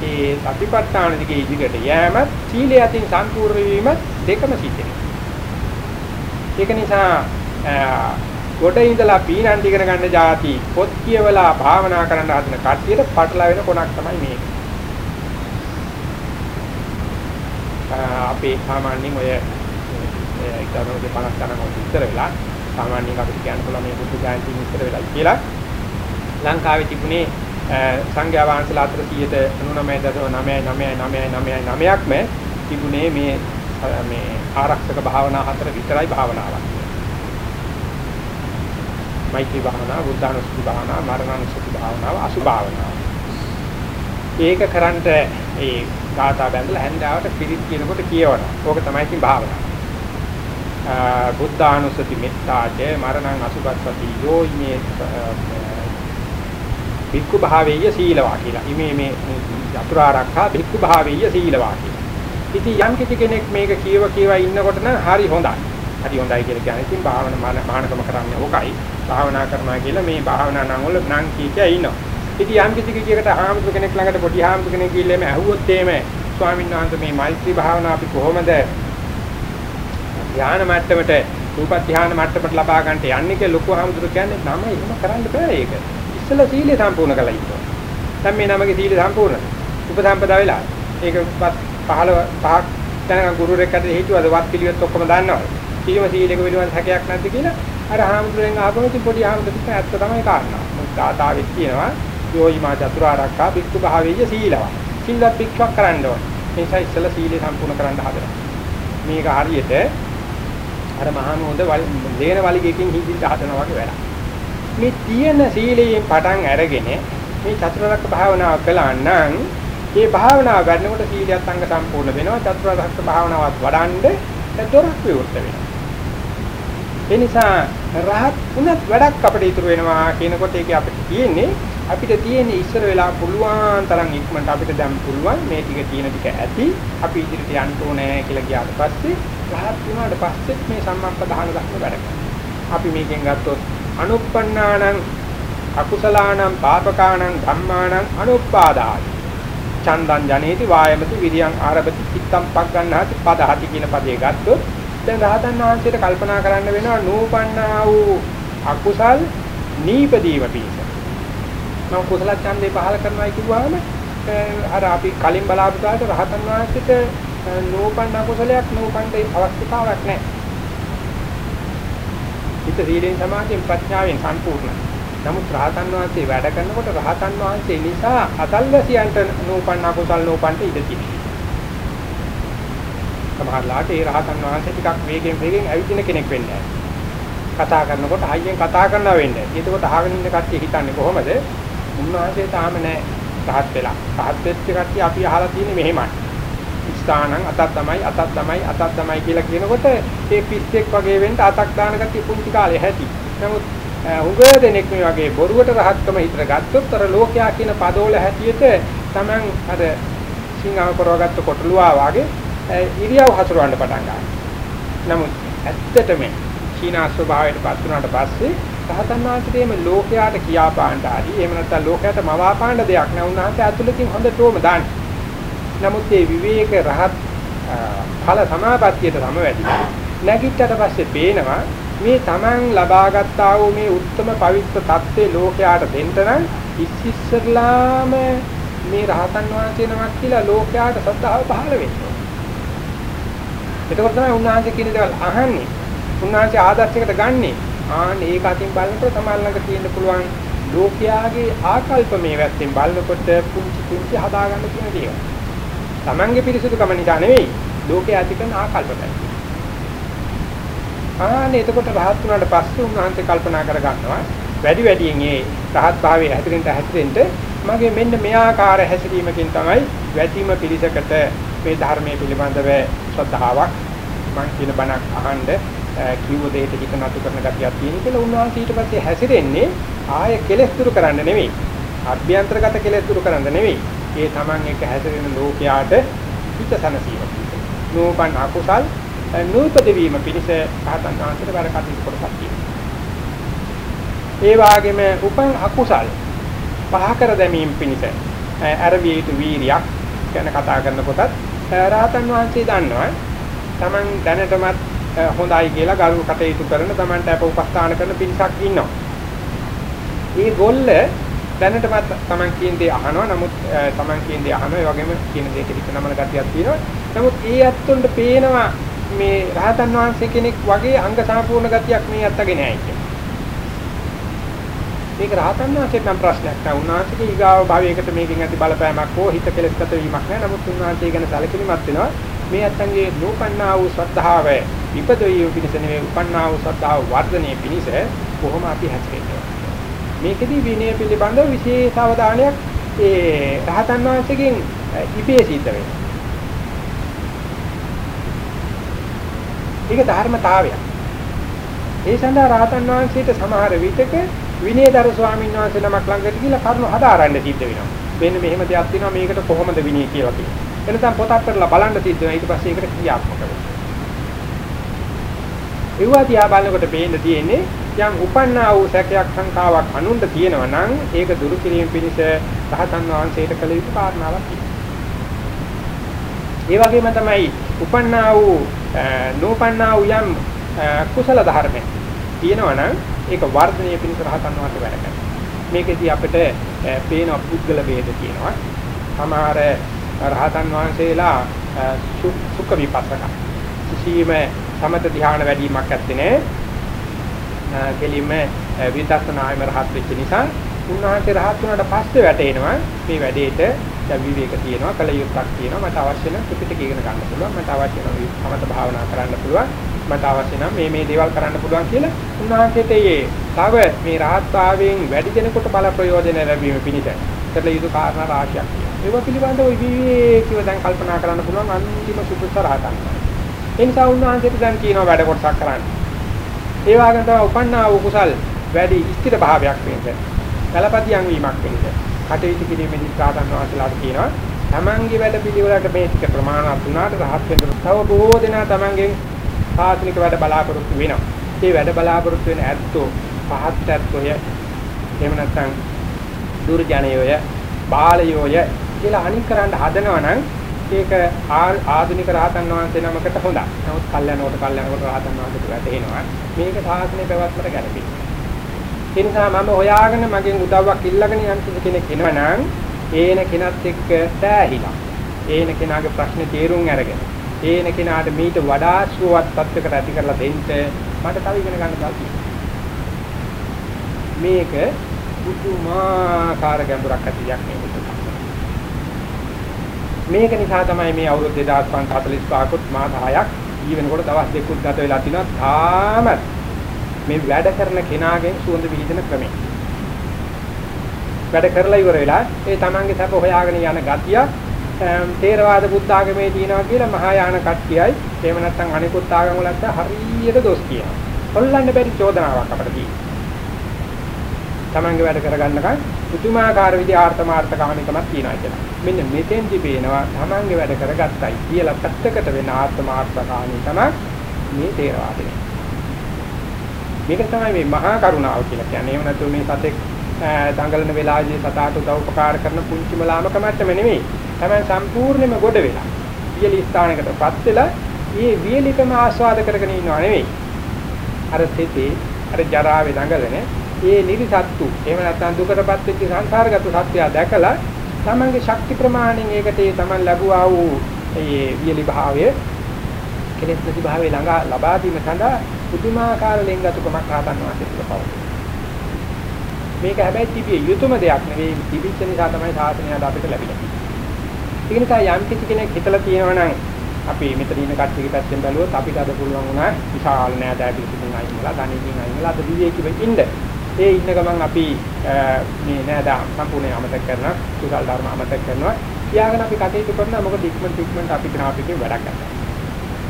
ඒ සතිපට්ඨාන දිගේ ඉදිරියට යෑම සීලය අතින් සම්පූර්ණ වීම දෙකම සිද්ධ ඒක නිසා කොට ඉඳලා පීනන් ඉගෙන ගන්න જાති පොත් කියවලා භාවනා කරන්න හදන කට්ටියට පටලවෙන කොනක් තමයි මේක. අපේ සාමාන්‍යයෙන් ඔය 1950 ගණන් ඉස්සර වෙලා සාමාන්‍යයෙන් අපිට කියන්න පුළුවන් මේ බුද්ධ ජයන්ති ඉස්සර වෙලා කියලා ලංකාවේ තිබුණේ සංඝයා වහන්සේලා අතර 99.99999ක්ම තිබුණේ මේ මේ ආරක්ෂක භාවනා හතර විතරයි භාවනාවක්. මෛත්‍රී භාවනා, බුද්ධානුස්සති භාවනා, මරණානුස්සති භාවනාව, අසු භාවනාව. ඒක කරන්ට ඒ ගාථා බැඳලා හැන්දාවට පිරිත් කියනකොට කියවනවා. ඕක තමයි ඉතින් භාවනාව. බුද්ධානුස්සති මෙත්තාච මරණං අසුබස්සති යෝයිමේ භික්ඛු භාවේය සීලවා කියලා. ඉමේ මේ චතුරාර්යකා භික්ඛු භාවේය සීලවා කියලා. ඉතින් යම් කිසි කෙනෙක් මේක කියව කියව ඉන්නකොට නම් හරි හොඳයි. හරි හොඳයි කියලා කියන්නේ ඉතින් භාවනා මහානකම කරන්නේ ඕකයි. භාවනා කරනවා කියලා මේ භාවනා නම් වල නම් කී කිය ඉන්නවා. ඉතින් යම් කිසි කෙනෙකුට ආමතු කෙනෙක් ළඟට පොඩි ආමතු කෙනෙක් ගිහිල්ලා මේ ඇහුවොත් එහෙම ස්වාමීන් වහන්සේ මේ මෛත්‍රී භාවනා අපි කොහොමද ධ්‍යාන මට්ටමට රූප ධ්‍යාන මට්ටමට ලබා ගන්නට යන්නේ කියලා ලොකු ආමතුරු කියන්නේ නම එහෙම කරන්න බෑ ඒක. ඉස්සෙල්ලා සීලය සම්පූර්ණ කරලා ඉන්නවා. දැන් මේ නමගේ සීලය සම්පූර්ණ. උපසම්පදා වෙලා. ඒක 15 පහක් දැනග ගුරුරෙක්ට හේතුවද වත් පිළිවෙත් ඔක්කොම දන්නවද? කිසිම සීලයක පිළිවෙත් හැකයක් නැද්ද කියලා අර ආමතුරුෙන් ආපම ඉතින් පොඩි ආමතුරුට ඇත්ත තමයි කාරණා. ගාථාවෙත් කියනවා යෝයිමා චතුරාර්යකා භික්ඛු භාවේය සීලවා. සීල භික්ඛුවක් කරන්න ඕනේ. ඒ නිසා ඉස්සෙල්ලා සීලය සම්පූර්ණ කරන්න හදනවා. මේක හරියට අර මහා මොහොත ලේන වලිගයකින් හිඳින්න හදනවා වගේ වැඩක්. මේ තියෙන සීලයෙන් පටන් අරගෙන මේ චතුරාර්යක භාවනාව කළා නම් මේ භාවනාව වැඩනකොට සීලියත් අංග සම්පූර්ණ වෙනවා චතුරාර්යක භාවනාවත් වඩන්න දොරක් විවෘත වෙනවා. ඒ නිසා රහත් උනත් වැඩක් අපිට ඉතුරු වෙනවා කියනකොට ඒක අපිට තියෙන්නේ අපිට තියෙන්නේ ඉස්සර වෙලා පුළුවන් තරම් ඉක්මනට අපිට දැන් පුළුවන් මේ ටික තියෙන ටික ඇති අපි ඉදිරියට යන්න ඕනේ කියලා ගියාට පස්සේ රහත් වුණාට පස්සෙත් මේ සම්මප්පදාන ධර්ම වැඩ අපි මේකෙන් ගත්තොත් අනුප්පන්නානං අකුසලානං පාපකානං ධම්මානං අනුප්පාදාය චන්දං ජනේති වායමති විරියං ආරභති චිත්තම් පග්ගණ්ණාති පදහති කියන පදේ ගත්තොත් දැන් රහතන් වහන්සේට කල්පනා කරන්න වෙනවා නූපන්නා වූ අකුසල් නීපදීම පිණිස. මම කුසල ඡන්දේ පහල කරනවා කිව්වහම අර අපි කලින් බලාපොරොත්තු රහතන් වහන්සේට නූපන්න අකුසලයක් නූපන්න අවස්ථාවක් නැහැ. හිත සීලෙන් සමාධියෙන් ප්‍රඥාවෙන් සම්පූර්ණයි. නමුත් රහතන් වහන්සේ වැඩ කරනකොට රහතන් වහන්සේ නිසා අතල්වැසියන්ට නූපන්න අකුසල් නූපන්ට ඉඩ තියෙනවා. සමහරලාට ඒ රහතන් වහන්සේ ටිකක් වේගෙන් වේගෙන් ඇවිදින කෙනෙක් වෙන්නේ කතා කරනකොට හයියෙන් කතා කරනවා වෙන්නේ. ඒකකොට අහගෙන ඉන්න කට්ටිය හිතන්නේ කොහොමද? උන්වහන්සේ තාම නෑ රහත් වෙලා. රහත් වෙච්ච කට්ටිය අපි අහලා තියෙන්නේ මෙහෙමයි. ස්ථානං අතක් තමයි අතක් තමයි අතක් තමයි කියලා කියනකොට ඒ පිස්සෙක් වගේ වෙන්න අතක් දාන කට්ටිය පුංචි කාලේ හැටි. නමුත් උගය දෙනෙක් මේ වගේ බොරුවට රහත්කම හිතර ගත්තොත් අර ලෝකයා කියන පදෝල හැටියට Taman අර සිංහව කරවගත්ත කොටලුවා වගේ ඉරියව් හසුරවන්න පටන් ගන්නවා. නමුත් ඇත්තටම චීනා ස්වභාවයට පත් වුණාට පස්සේ රහතන් වහන්සේටම ලෝකයාට කියා පාන්න හරි එහෙම නැත්නම් ලෝකයට මවා පාන්න දෙයක් නෑ උන්වහන්සේ අතුලකින් හොඳටම දාන්නේ. නමුත් මේ විවේක රහත් ඵල සමාපත්තියට සමවැදි. නැගිට්ටට පස්සේ පේනවා මේ Taman ලබාගත්තා වූ මේ උත්තරම පවිත්‍ර தත්ත්වේ ලෝකයාට දෙන්න නම් ඉස්සෙල්ලාම මේ රහතන් වහන්සේ නමක් කියලා ලෝකයාට ශ්‍රද්ධාව පහළ වෙනවා. එතකොට තමයි උන්වහන්සේ කියන දේවල් අහන්නේ. උන්වහන්සේ ආදර්ශයකට ගන්නෙ. ආන් ඒක අතින් බලනකොට තමයි ළඟ තියෙන්න පුළුවන් ලෝකයාගේ ආකල්ප මේ වැත්තෙන් බලනකොට පුංචි පුංචි හදාගන්න තියෙන දේවල්. Tamange පිරිසුදුකම නිසා නෙවෙයි ලෝකයේ ඇති කරන ආකල්පයි. ආනේ එතකොට රහත් වුණාට පස්සේ උන්වහන්සේ කල්පනා කර ගන්නවා වැඩි වැඩියෙන් මේ රහත් භාවයේ හැසිරෙන්න හැසිරෙන්න මගේ මෙන්න මේ ආකාර හැසිරීමකින් තමයි වැටීම පිළිසකට මේ ධර්මයේ පිළිබඳව ශ්‍රද්ධාවක් මං කියන බණක් අහන්න කිව්ව දෙයට හිත නතු කරන ගතියක් තියෙන කියලා උන්වහන්සේ ඊට පස්සේ හැසිරෙන්නේ ආය කෙලෙස් දුරු කරන්න නෙවෙයි අභ්‍යන්තරගත කෙලෙස් දුරු කරන්න නෙවෙයි ඒ Taman එක හැසිරෙන ලෝකයාට හිත සනසීම නූපන් අකුසල් නූපද වීම පිණිස රහතන් වහන්සේට වැඩ කටයුතු කොටසක් තියෙනවා ඒ වගේම උපන් අකුසල් පහ කර දැමීම පිණිස අරවිය යුතු වීරියක් ගැන කතා කරනකොටත් රහතන් වහන්සේ දන්නවා Taman දැනටමත් හොඳයි කියලා ගරු කටයුතු කරන Tamanට අප උපස්ථාන කරන පිරිසක් ඉන්නවා. ඒ ගොල්ල දැනටමත් Taman කියන දේ අහනවා. නමුත් Taman කියන දේ අහනවා. ඒ වගේම කියන දේට විකනමන ගතියක් තියෙනවා. නමුත් ඒ අත්තුන්ට පේනවා මේ රහතන් වහන්සේ කෙනෙක් වගේ අංග සම්පූර්ණ ගතියක් මේ අත්තගේ නැහැ කියලා. මේක රහතන් වහන්සේට නම් ප්‍රශ්නයක් නෑ. උන්වහන්සේගේ ඊගාව භාවයකට මේකෙන් ඇති බලපෑමක් හෝ හිත කෙලස්ගත වීමක් නෑ. නමුත් උන්වහන්සේ ගැන සැලකිලිමත් වෙනවා. මේ අත්ංගේ නූපන්නා වූ ශ්‍රද්ධාව විපදෝය පිණිස නෙවෙයි උපන්නා වූ ශ්‍රද්ධාව වර්ධනයේ පිණිස කොහොම අපි හැසිරෙන්නේ. මේකෙදී විනය පිළිබඳව විශේෂ අවධානයක් ඒ රහතන් වහන්සේගෙන් ඉබේ සිද්ධ වෙනවා. ඒක ධර්මතාවයක්. ඒ සඳහා රහතන් වහන්සේට සමහර විටක විනයදර ස්වාමීන් වහන්සේ නමක් ළඟට ගිහිල්ලා කරුණු හදාරන්න සිද්ධ වෙනවා. මෙන්න මෙහෙම දෙයක් තියෙනවා මේකට කොහොමද විනය කියලා කියන්නේ. එනසම් පොතක් කරලා බලන්න සිද්ධ වෙනවා. ඊට පස්සේ ඒකට ක්‍රියාත්මක වෙනවා. ඒවා දිහා බලනකොට පේන්න තියෙන්නේ යම් උපන්නා වූ සැකයක් සංකාවක් අනුන්ට තියෙනවා නම් ඒක දුරු කිරීම පිණිස රහතන් වහන්සේට කළ යුතු කාරණාවක් ඒ වගේම තමයි උපන්නා වූ නෝපන්නා වූ යම් කුසල ධර්ම තියෙනවා නම් ඒක වර්ධනය පිණිස රහතන් වහන්සේ වැඩ කරනවා. මේකෙදී අපිට පේන පුද්ගල ભેද තියෙනවා. සමහර රහතන් වහන්සේලා සුඛ විපස්සක. කිසියම් සමත ධ්‍යාන වැඩිමක් ඇත්තේ නැහැ. කෙලින්ම විදර්ශනායම රහත් වෙච්ච නිසා උන්වහන්සේ රහත් වුණාට පස්සේ වැටෙනවා මේ වැඩේට දැන් විවේක තියෙනවා කල යුක්තක් තියෙනවා මට අවශ්‍ය නම් ත්‍රිපිටක ඉගෙන ගන්න පුළුවන් මට අවශ්‍ය නම් සමත භාවනා කරන්න පුළුවන් මට අවශ්‍ය නම් මේ මේ දේවල් කරන්න පුළුවන් කියලා උන්වහන්සේට ඒ තව මේ රහත්භාවයෙන් වැඩි දෙනෙකුට බල ප්‍රයෝජන ලැබීම පිණිස කළ යුතු කාරණා රාශියක් තියෙනවා. ඒක පිළිබඳව විවේකීව දැන් කල්පනා කරන්න පුළුවන් අන්තිම සුදුසු රහතන්. ඒ නිසා උන්වහන්සේට දැන් කියනවා වැඩ කොටසක් කරන්න. ඒ වගේම තමයි උපන්නා වූ කුසල් වැඩි ස්ථිර භාවයක් වෙන්න. කලපතියන් වීමක් වෙන්න. කටයුතු කිරීමේදී රහතන් වහන්සේලාට කියනවා තමන්ගේ වැඩ පිළිවෙලට මේ ටික ප්‍රමාණවත් වුණාට රහත් වෙන්න තව බොහෝ දෙනා තමන්ගෙන් සාසනික වැඩ බලාපොරොත්තු වෙනවා. ඒ වැඩ බලාපොරොත්තු වෙන ඇත්තෝ පහත් ඇත්තෝය එහෙම නැත්නම් දුර්ජනයෝය බාලයෝය කියලා අනික් කරන්න හදනවා නම් ඒක ආධුනික රහතන් වහන්සේ නමකට හොඳයි. නමුත් කල්යනකොට කල්යනකොට රහතන් වහන්සේට වැටෙනවා. මේක සාසනේ පැවැත්මට ගැලපෙන්නේ. ඒ නිසා මම හොයාගෙන මගෙන් උදව්වක් ඉල්ලගෙන යම් කෙනෙක් එනවනම් ඒන කෙනත් එක්ක සෑහිලා. ඒන කෙනාගේ ප්‍රශ්නේ තේරුම් අරගෙන ඒන කෙනාට මීට වඩා සුවත් තත්යකට ඇති කරලා දෙන්න මට තව ඉගෙන ගන්න බෑ. මේක පුදුමාකාර ගැඹුරක් ඇති දෙයක් මේක. මේක නිසා තමයි මේ අවුරුදු 2545කුත් මාස 6ක් ඊ වෙනකොට දවස් දෙකකුත් ගත වෙලා තිනවා තාමත් මේ වැඩ කරන කෙනාගෙන් සුවඳ විහිදෙන ක්‍රමය. වැඩ කරලා ඉවර වෙලා ඒ තමන්ගේ සැප හොයාගෙන යන ගතිය තේරවාද බුද්ධ ආගමේ තියෙනවා කියලා මහායාන කට්ටියයි එහෙම නැත්නම් අනිකුත් ආගම් වලත් හරියට දොස් කියනවා. හොල්ලන්න බැරි චෝදනාවක් අපිට තියෙනවා. තමන්ගේ වැඩ කරගන්නකන් පුදුමාකාර විදිහ ආර්ථමාර්ථකාමිකමක් තියෙනවා කියලා. මෙන්න මෙතෙන්දි පේනවා තමන්ගේ වැඩ කරගත්තයි කියලා පැත්තකට වෙන ආර්ථමාර්ථකාමිකම මේ තේරවාදය. මේක තමයි මේ මහා කරුණාව කියලා කියන්නේ. එහෙම නැත්නම් මේ සතෙක් දඟලන වෙලාවේදී සතාට උදව් උපකාර කරන පුංචිම ලාමක මට්ටම නෙමෙයි. තමයි සම්පූර්ණයෙන්ම ගොඩ වෙලා. වියලි ස්ථානයකටපත් වෙලා මේ වියලිකම ආස්වාද කරගෙන ඉන්නව නෙවෙයි. අර සිටි අර ජරාවේ දඟලන ඒ නිරිසත්තු එහෙම නැත්නම් දුකටපත් වෙච්ච සංසාරගත සත්‍යය දැකලා තමන්ගේ ශක්ති ප්‍රමාණයෙන් ඒකට ඒ තමන් ලැබුවා වූ ඒ වියලි භාවය කෙලෙස් නැති භාවය ළඟ ලබා දීම සඳහා පුදුමාකාර ලෙන්ගතුකමක් ආතන් වාසිය තුළ පවතී. මේක හැබැයි තිබිය යුතුම දෙයක් නෙවෙයි තිබිච්ච නිසා තමයි සාසනය අද අපිට ලැබිලා තියෙන්නේ. ඒ නිසා යම් කිසි කෙනෙක් හිතලා තියෙනවා නම් අපි මෙතන ඉන්න කට්ටියගේ පැත්තෙන් බැලුවොත් අපිට අද පුළුවන් වුණා විශාල නෑදෑ පිළිතුරුන් අයින් වෙලා ධනෙකින් අයින් වෙලා අද විවේකීව ඉන්න. ඒ ඉන්න ගමන් අපි මේ නෑදා සම්පූර්ණයෙන් අමතක කරනවා කුසල් ධර්ම අමතක කරනවා. තියාගෙන අපි කටයුතු කරනවා මොකද ඉක්මනට ඉක්මනට අපි කරන අපිට වැඩක් කරනවා.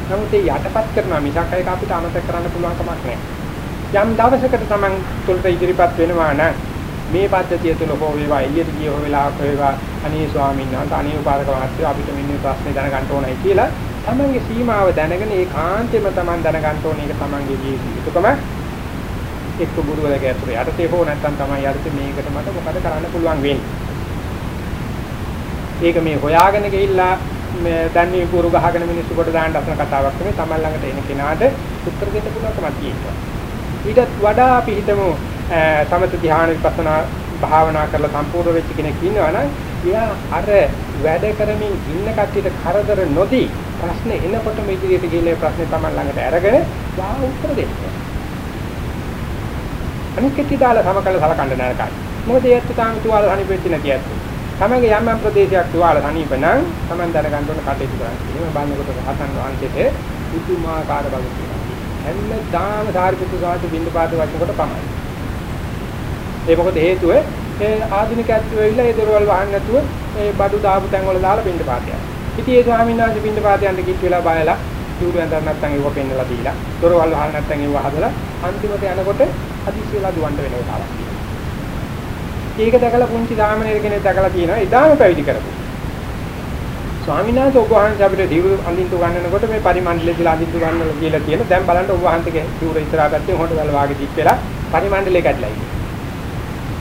නමුත් ඒ යටපත් කරනවා මිසක් ඒක අපිට අමතක කරන්න පුළුවන් කමක් නැහැ. යම් දවසකට Taman තුළට ඉදිරිපත් වෙනවා නම් මේ පද්ධතිය තුළ හෝ වේවා එළියට ගිය හෝ වෙලාවක වේවා අනේ ස්වාමීන් වහන්සේ අනේ උපාරක මහත්තයෝ අපිට මෙන්න ප්‍රශ්නේ දැනගන්න ඕනයි කියලා තමන්ගේ සීමාව දැනගෙන ඒකාන්තයෙන්ම තමන් දැනගන්න ඕනේ ඒක තමන්ගේ ජීවිතයකම එක්ක ගුරුවරයාගේ අතුරේ යටතේ හෝ නැත්නම් තමයි යටතේ මේකට මට මොකද කරන්න පුළුවන් වෙන්නේ. ඒක මේ හොයාගෙන ගිහිල්ලා මේ දැන් මේ පුරු ගහගෙන මිනිස්සු කොට දාන්න අසන කතාවක් නෙමෙයි තමන් ළඟට එන කෙනාට උත්තර දෙන්න පුළුවන්කමක් තියෙනවා. ඊටත් වඩා අපි හිතමු සමත ධ්‍යාන විපස්සනා භාවනා කරලා සම්පූර්ණ වෙච්ච කෙනෙක් ඉන්නවනම් එයා අර වැඩ කරමින් ඉන්න කට්ටියට කරදර නොදී ප්‍රශ්න එනකොටම ඉදිරියට ගිහලා ප්‍රශ්නේ Taman ළඟට අරගෙන යා උත්තර දෙන්න. අනිත් කටි දාලා සමකල සලකන්න නරකයි. මොකද ඒත් තාම තුවාල හනිපෙච්ච නැති ඇත්ත. තමන්ගේ යම් යම් ප්‍රදේශයක් තුවාල හනිප නම් Taman දැනගන්න ඕන කටයුතු කරන්න. එහෙම බලනකොට රහතන් වහන්සේට පුදුමාකාර බලයක් තියෙනවා. හැමදාම සාරිපුත්තු සාහිත්‍ය බින්ද පාද වචනකොට පමණයි. ඒ මොකද හේතුව ඒ ආධුනිකයන්ට වෙවිලා ඒ දොරවල් වහන්න නැතුව ඒ බඩු දාපු තැන් වල දාලා බින්ද පාදයක්. ඉතින් ඒ ස්වාමීන් වහන්සේ බින්ද පාදයන්ට කිච් වෙලා බයලා චූරුවෙන් දැන් නැත්තම් ඒව පෙන්නලා දීලා දොරවල් වහන්න නැත්තම් ඒව හදලා අන්තිමට යනකොට අදිසියලා දුවන්න වෙන වෙලාවක් තියෙනවා. ඒක දැකලා පුංචි සාමණේර කෙනෙක් දැකලා කියනවා එදාම පැවිදි කරපු. ස්වාමීන් වහන්සේ ඔබ වහන්සේ අපිට දිවු අඳින්තු ගන්නනකොට මේ පරිමණ්ඩලයේ දාලා අඳින්තු ගන්නලා කියලා කියන දැන් බලන්න ඔබ වහන්සේගේ දිවුර ඉස්සරහා පැත්තේ හොඬ වල වාගේ දික් වෙලා පරිමණ්ඩලේ කැඩලා ඉන්නේ.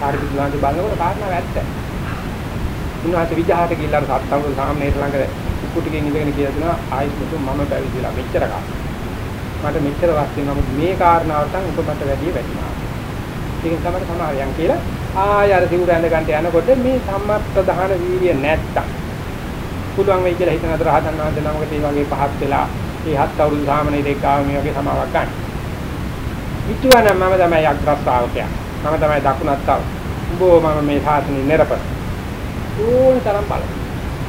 ආරිපු දුලාන්ති බලනකොට කාරණාව ඇත්ත. උන්වහන්සේ විජහාට ගිහිල්ලා සත්සංග සාමණේර ළඟ කුටිකෙන් ඉඳගෙන කියලා දෙනවා ආයිත් මම පැවිදිලා මෙච්චර කාලෙ. මට මෙච්චර වස්තුව නමුත් මේ කාරණාව තමයි උඹට වැඩි වැටෙනවා. ඒක තමයි සමහරයන් කියලා ආය අර දිවුර ඇඳ ගන්න යනකොට මේ සම්මත් ප්‍රධාන වීර්ය නැත්තම් පුළුවන් වෙයි කියලා හිතන අතර රහතන් වහන්සේ නමකට මේ වගේ පහත් වෙලා මේ හත් අවුරුදු සාමණේරයෙක් ආව මේ වගේ සමාවක් ගන්න. හිතුවනම් මම තමයි අග්‍රස්ථාවකයා. මම තමයි දකුණත් තව. උඹෝ මම මේ සාසනෙ නිරපත. ඕන තරම් බලන්න.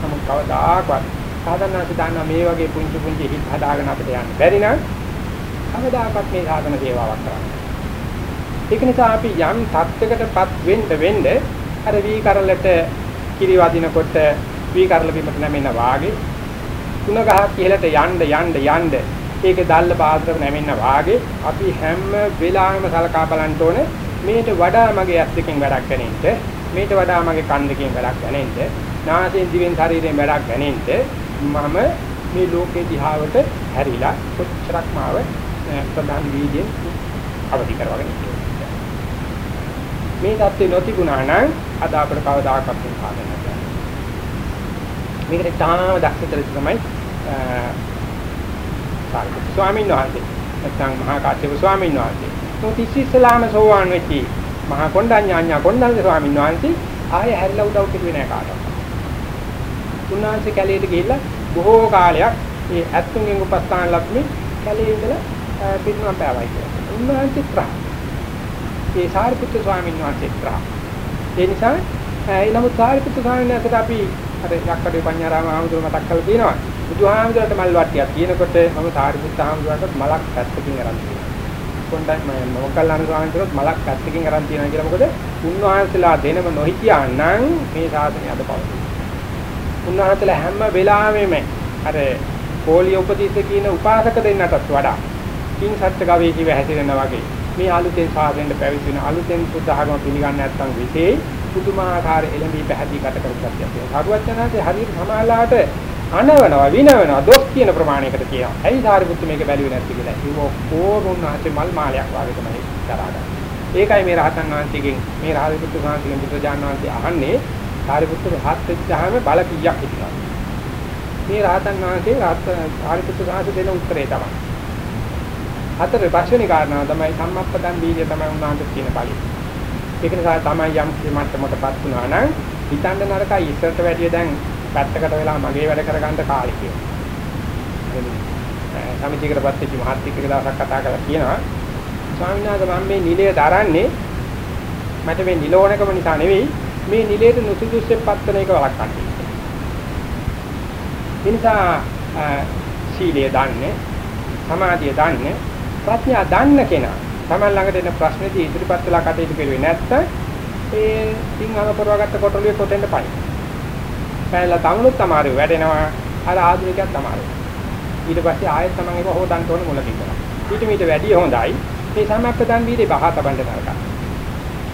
නමුත් කවදාකවත් සාධනාසි දාන්න මේ වගේ පුංචි පුංචි හිත් හදාගෙන අපිට යන්න. බැරි නම් කවදාකවත් මේ සාධන සේවාවක් කරන්න. ඒක නිසා අපි යම් තත්යකටපත් වෙන්න වෙන්න අර වී කරලට කිරි වදිනකොට වී කරල බිමට නැමෙන වාගේ තුන ගහක් ඉහළට යන්න යන්න යන්න ඒකේ දැල්ල පාත්‍ර නැමෙන්න වාගේ අපි හැම වෙලාවෙම සලකා බලන්න ඕනේ. මේට වඩා මගේ ඇස් දෙකෙන් වැඩක් ගැනෙන්න. මේට වඩා මගේ කන් දෙකෙන් වැඩක් ගැනෙන්න. නාසයෙන් දිවෙන් ශරීරයෙන් වැඩක් ගැනෙන්න. මම මේ ලෝකේ දිහාවට හැරිලා කොච්චරක් මාව ප්‍රධාන වීදියේ අවදි කරවගෙන මේ தත්ත්වේ නොතිබුණා නම් අද අපිට කවදාකවත් කාගෙන නැහැ. මේකට තාම දක්ෂතර තමයි සාරිපුත්‍ර ස්වාමීන් වහන්සේ නැත්නම් මහා කාශ්‍යප ස්වාමීන් වහන්සේ. මොකද ඉස්සෙල්ලාම සෝවාන් වෙච්චි මහා කොණ්ඩඤ්ඤාඤ්ඤා කොණ්ඩඤ්ඤ ස්වාමීන් වහන්සේ ආයෙ හැරිලා උදව් කෙරුවේ නැහැ කාටවත්. උන්වහන්සේ කැලේට ගිහිල්ලා බොහෝ කාලයක් මේ ඇත්තුන්ගෙන් උපස්ථාන ලැබුණේ කැලේ ඉඳලා පිරිනමන පෑවයි කියලා. උන්වහන්සේ ප්‍රා. ඒ සාරිපුත්‍ර ස්වාමීන් වහන්සේ ප්‍රා. ඒ නිසා ඒ නමුත් සාරිපුත්‍ර ස්වාමීන් වහන්සේට අපි අර යක්කඩේ පඤ්ඤාරාම ආමතුරු මතක් කරලා තියෙනවා. බුදුහාමුදුරට මල් වට්ටියක් තියෙනකොට මම සාරිපුත්‍ර හාමුදුරන්ට මලක් පැත්තකින් අරන් තියෙනවා. කොණ්ඩයි මම මොකල්ලාන ස්වාමීන්තුත් මලක් පැත්තකින් අරන් තියෙනවා කියලා මොකද උන්වහන්සේලා දෙනම නොහිටියා නම් මේ සාසනය අද පවතී. උන්වහන්සේලා හැම වෙලාවෙම අර පොලිය උපදීස කියන උපාසක දෙන්නටත් වඩා කිං සත්‍ය ගවේෂීව හැසිරෙනා වගේ මේ අලුතෙන් සාදෙන්න පැවිදි වෙන අලුතෙන් බුද්ධ ආගම පිළිගන්න නැත්නම් විශේෂ පුදුමාකාර එළඹී පැහැදිලි කට කරුත්ක් තියෙනවා. සාරුවචනාසේ හරියට සමාලාට අනවනවා විනවනවා දොස් කියන ප්‍රමාණයකට කියනවා. ඇයි සාරිපුත්තු මේක බැලුවේ නැති කියලා. ඒක ඔක්කොම උන්වහන්සේ මල් මාලයක් වගේ තමයි කරාගන්නේ. ඒකයි මේ රහතන් වහන්සේගෙන් මේ රාජපුත්තු සාන්තිගෙන් බුදුජාන විශ්වවිද්‍යාලය අහන්නේ සාරිපුත්තු රහත් වෙච්චාම බල කීයක් හිටිනවා. මේ රහතන් වහන්සේ සාරිපුත්තු සාන්ති දෙන උත්තරේ තමයි. හතර පස්වෙනි කාරණාව තමයි සම්මප්පදන් බීජය තමයි උන්වහන්සේ කියන බලය. ඒක නිසා තමයි යම් මට්ටමකටපත් වුණා නම් හිතන්න නරකයි ඉස්සරට වැඩිය දැන් පැත්තකට වෙලා මගේ වැඩ කරගන්න කාලේ කියලා. සමිතියකටපත් වෙච්ච මහත්තික දවසක් කතා කරලා කියනවා ස්වාමීන් වහන්සේ මම මේ නිලය දරන්නේ මට මේ නිලෝණකම නිසා නෙවෙයි මේ නිලයට නුසුදුස්සෙන් පත්තන එක වළක්වන්න. ඒ නිසා සීලය දන්නේ සමාධිය දන්නේ ප්‍රඥා දන්න කෙනා තමන් ළඟට එන ප්‍රශ්නේදී ඉදිරිපත් වෙලා කටයුතු කරුවේ නැත්නම් ඒ සිංහල පරවගත්ත කොටලිය කොටෙන්ද පයි. පැයලා තමුණුත් අමාරු වැඩෙනවා අර ආධුනිකයත් අමාරු. ඊට පස්සේ ආයෙත් තමන් ඒක හොදන්න ඕන මුල තිබුණා. ඊට මීට වැඩිය හොඳයි මේ සමප්පදන් වීර්ය බහ තබන්න නරකයි.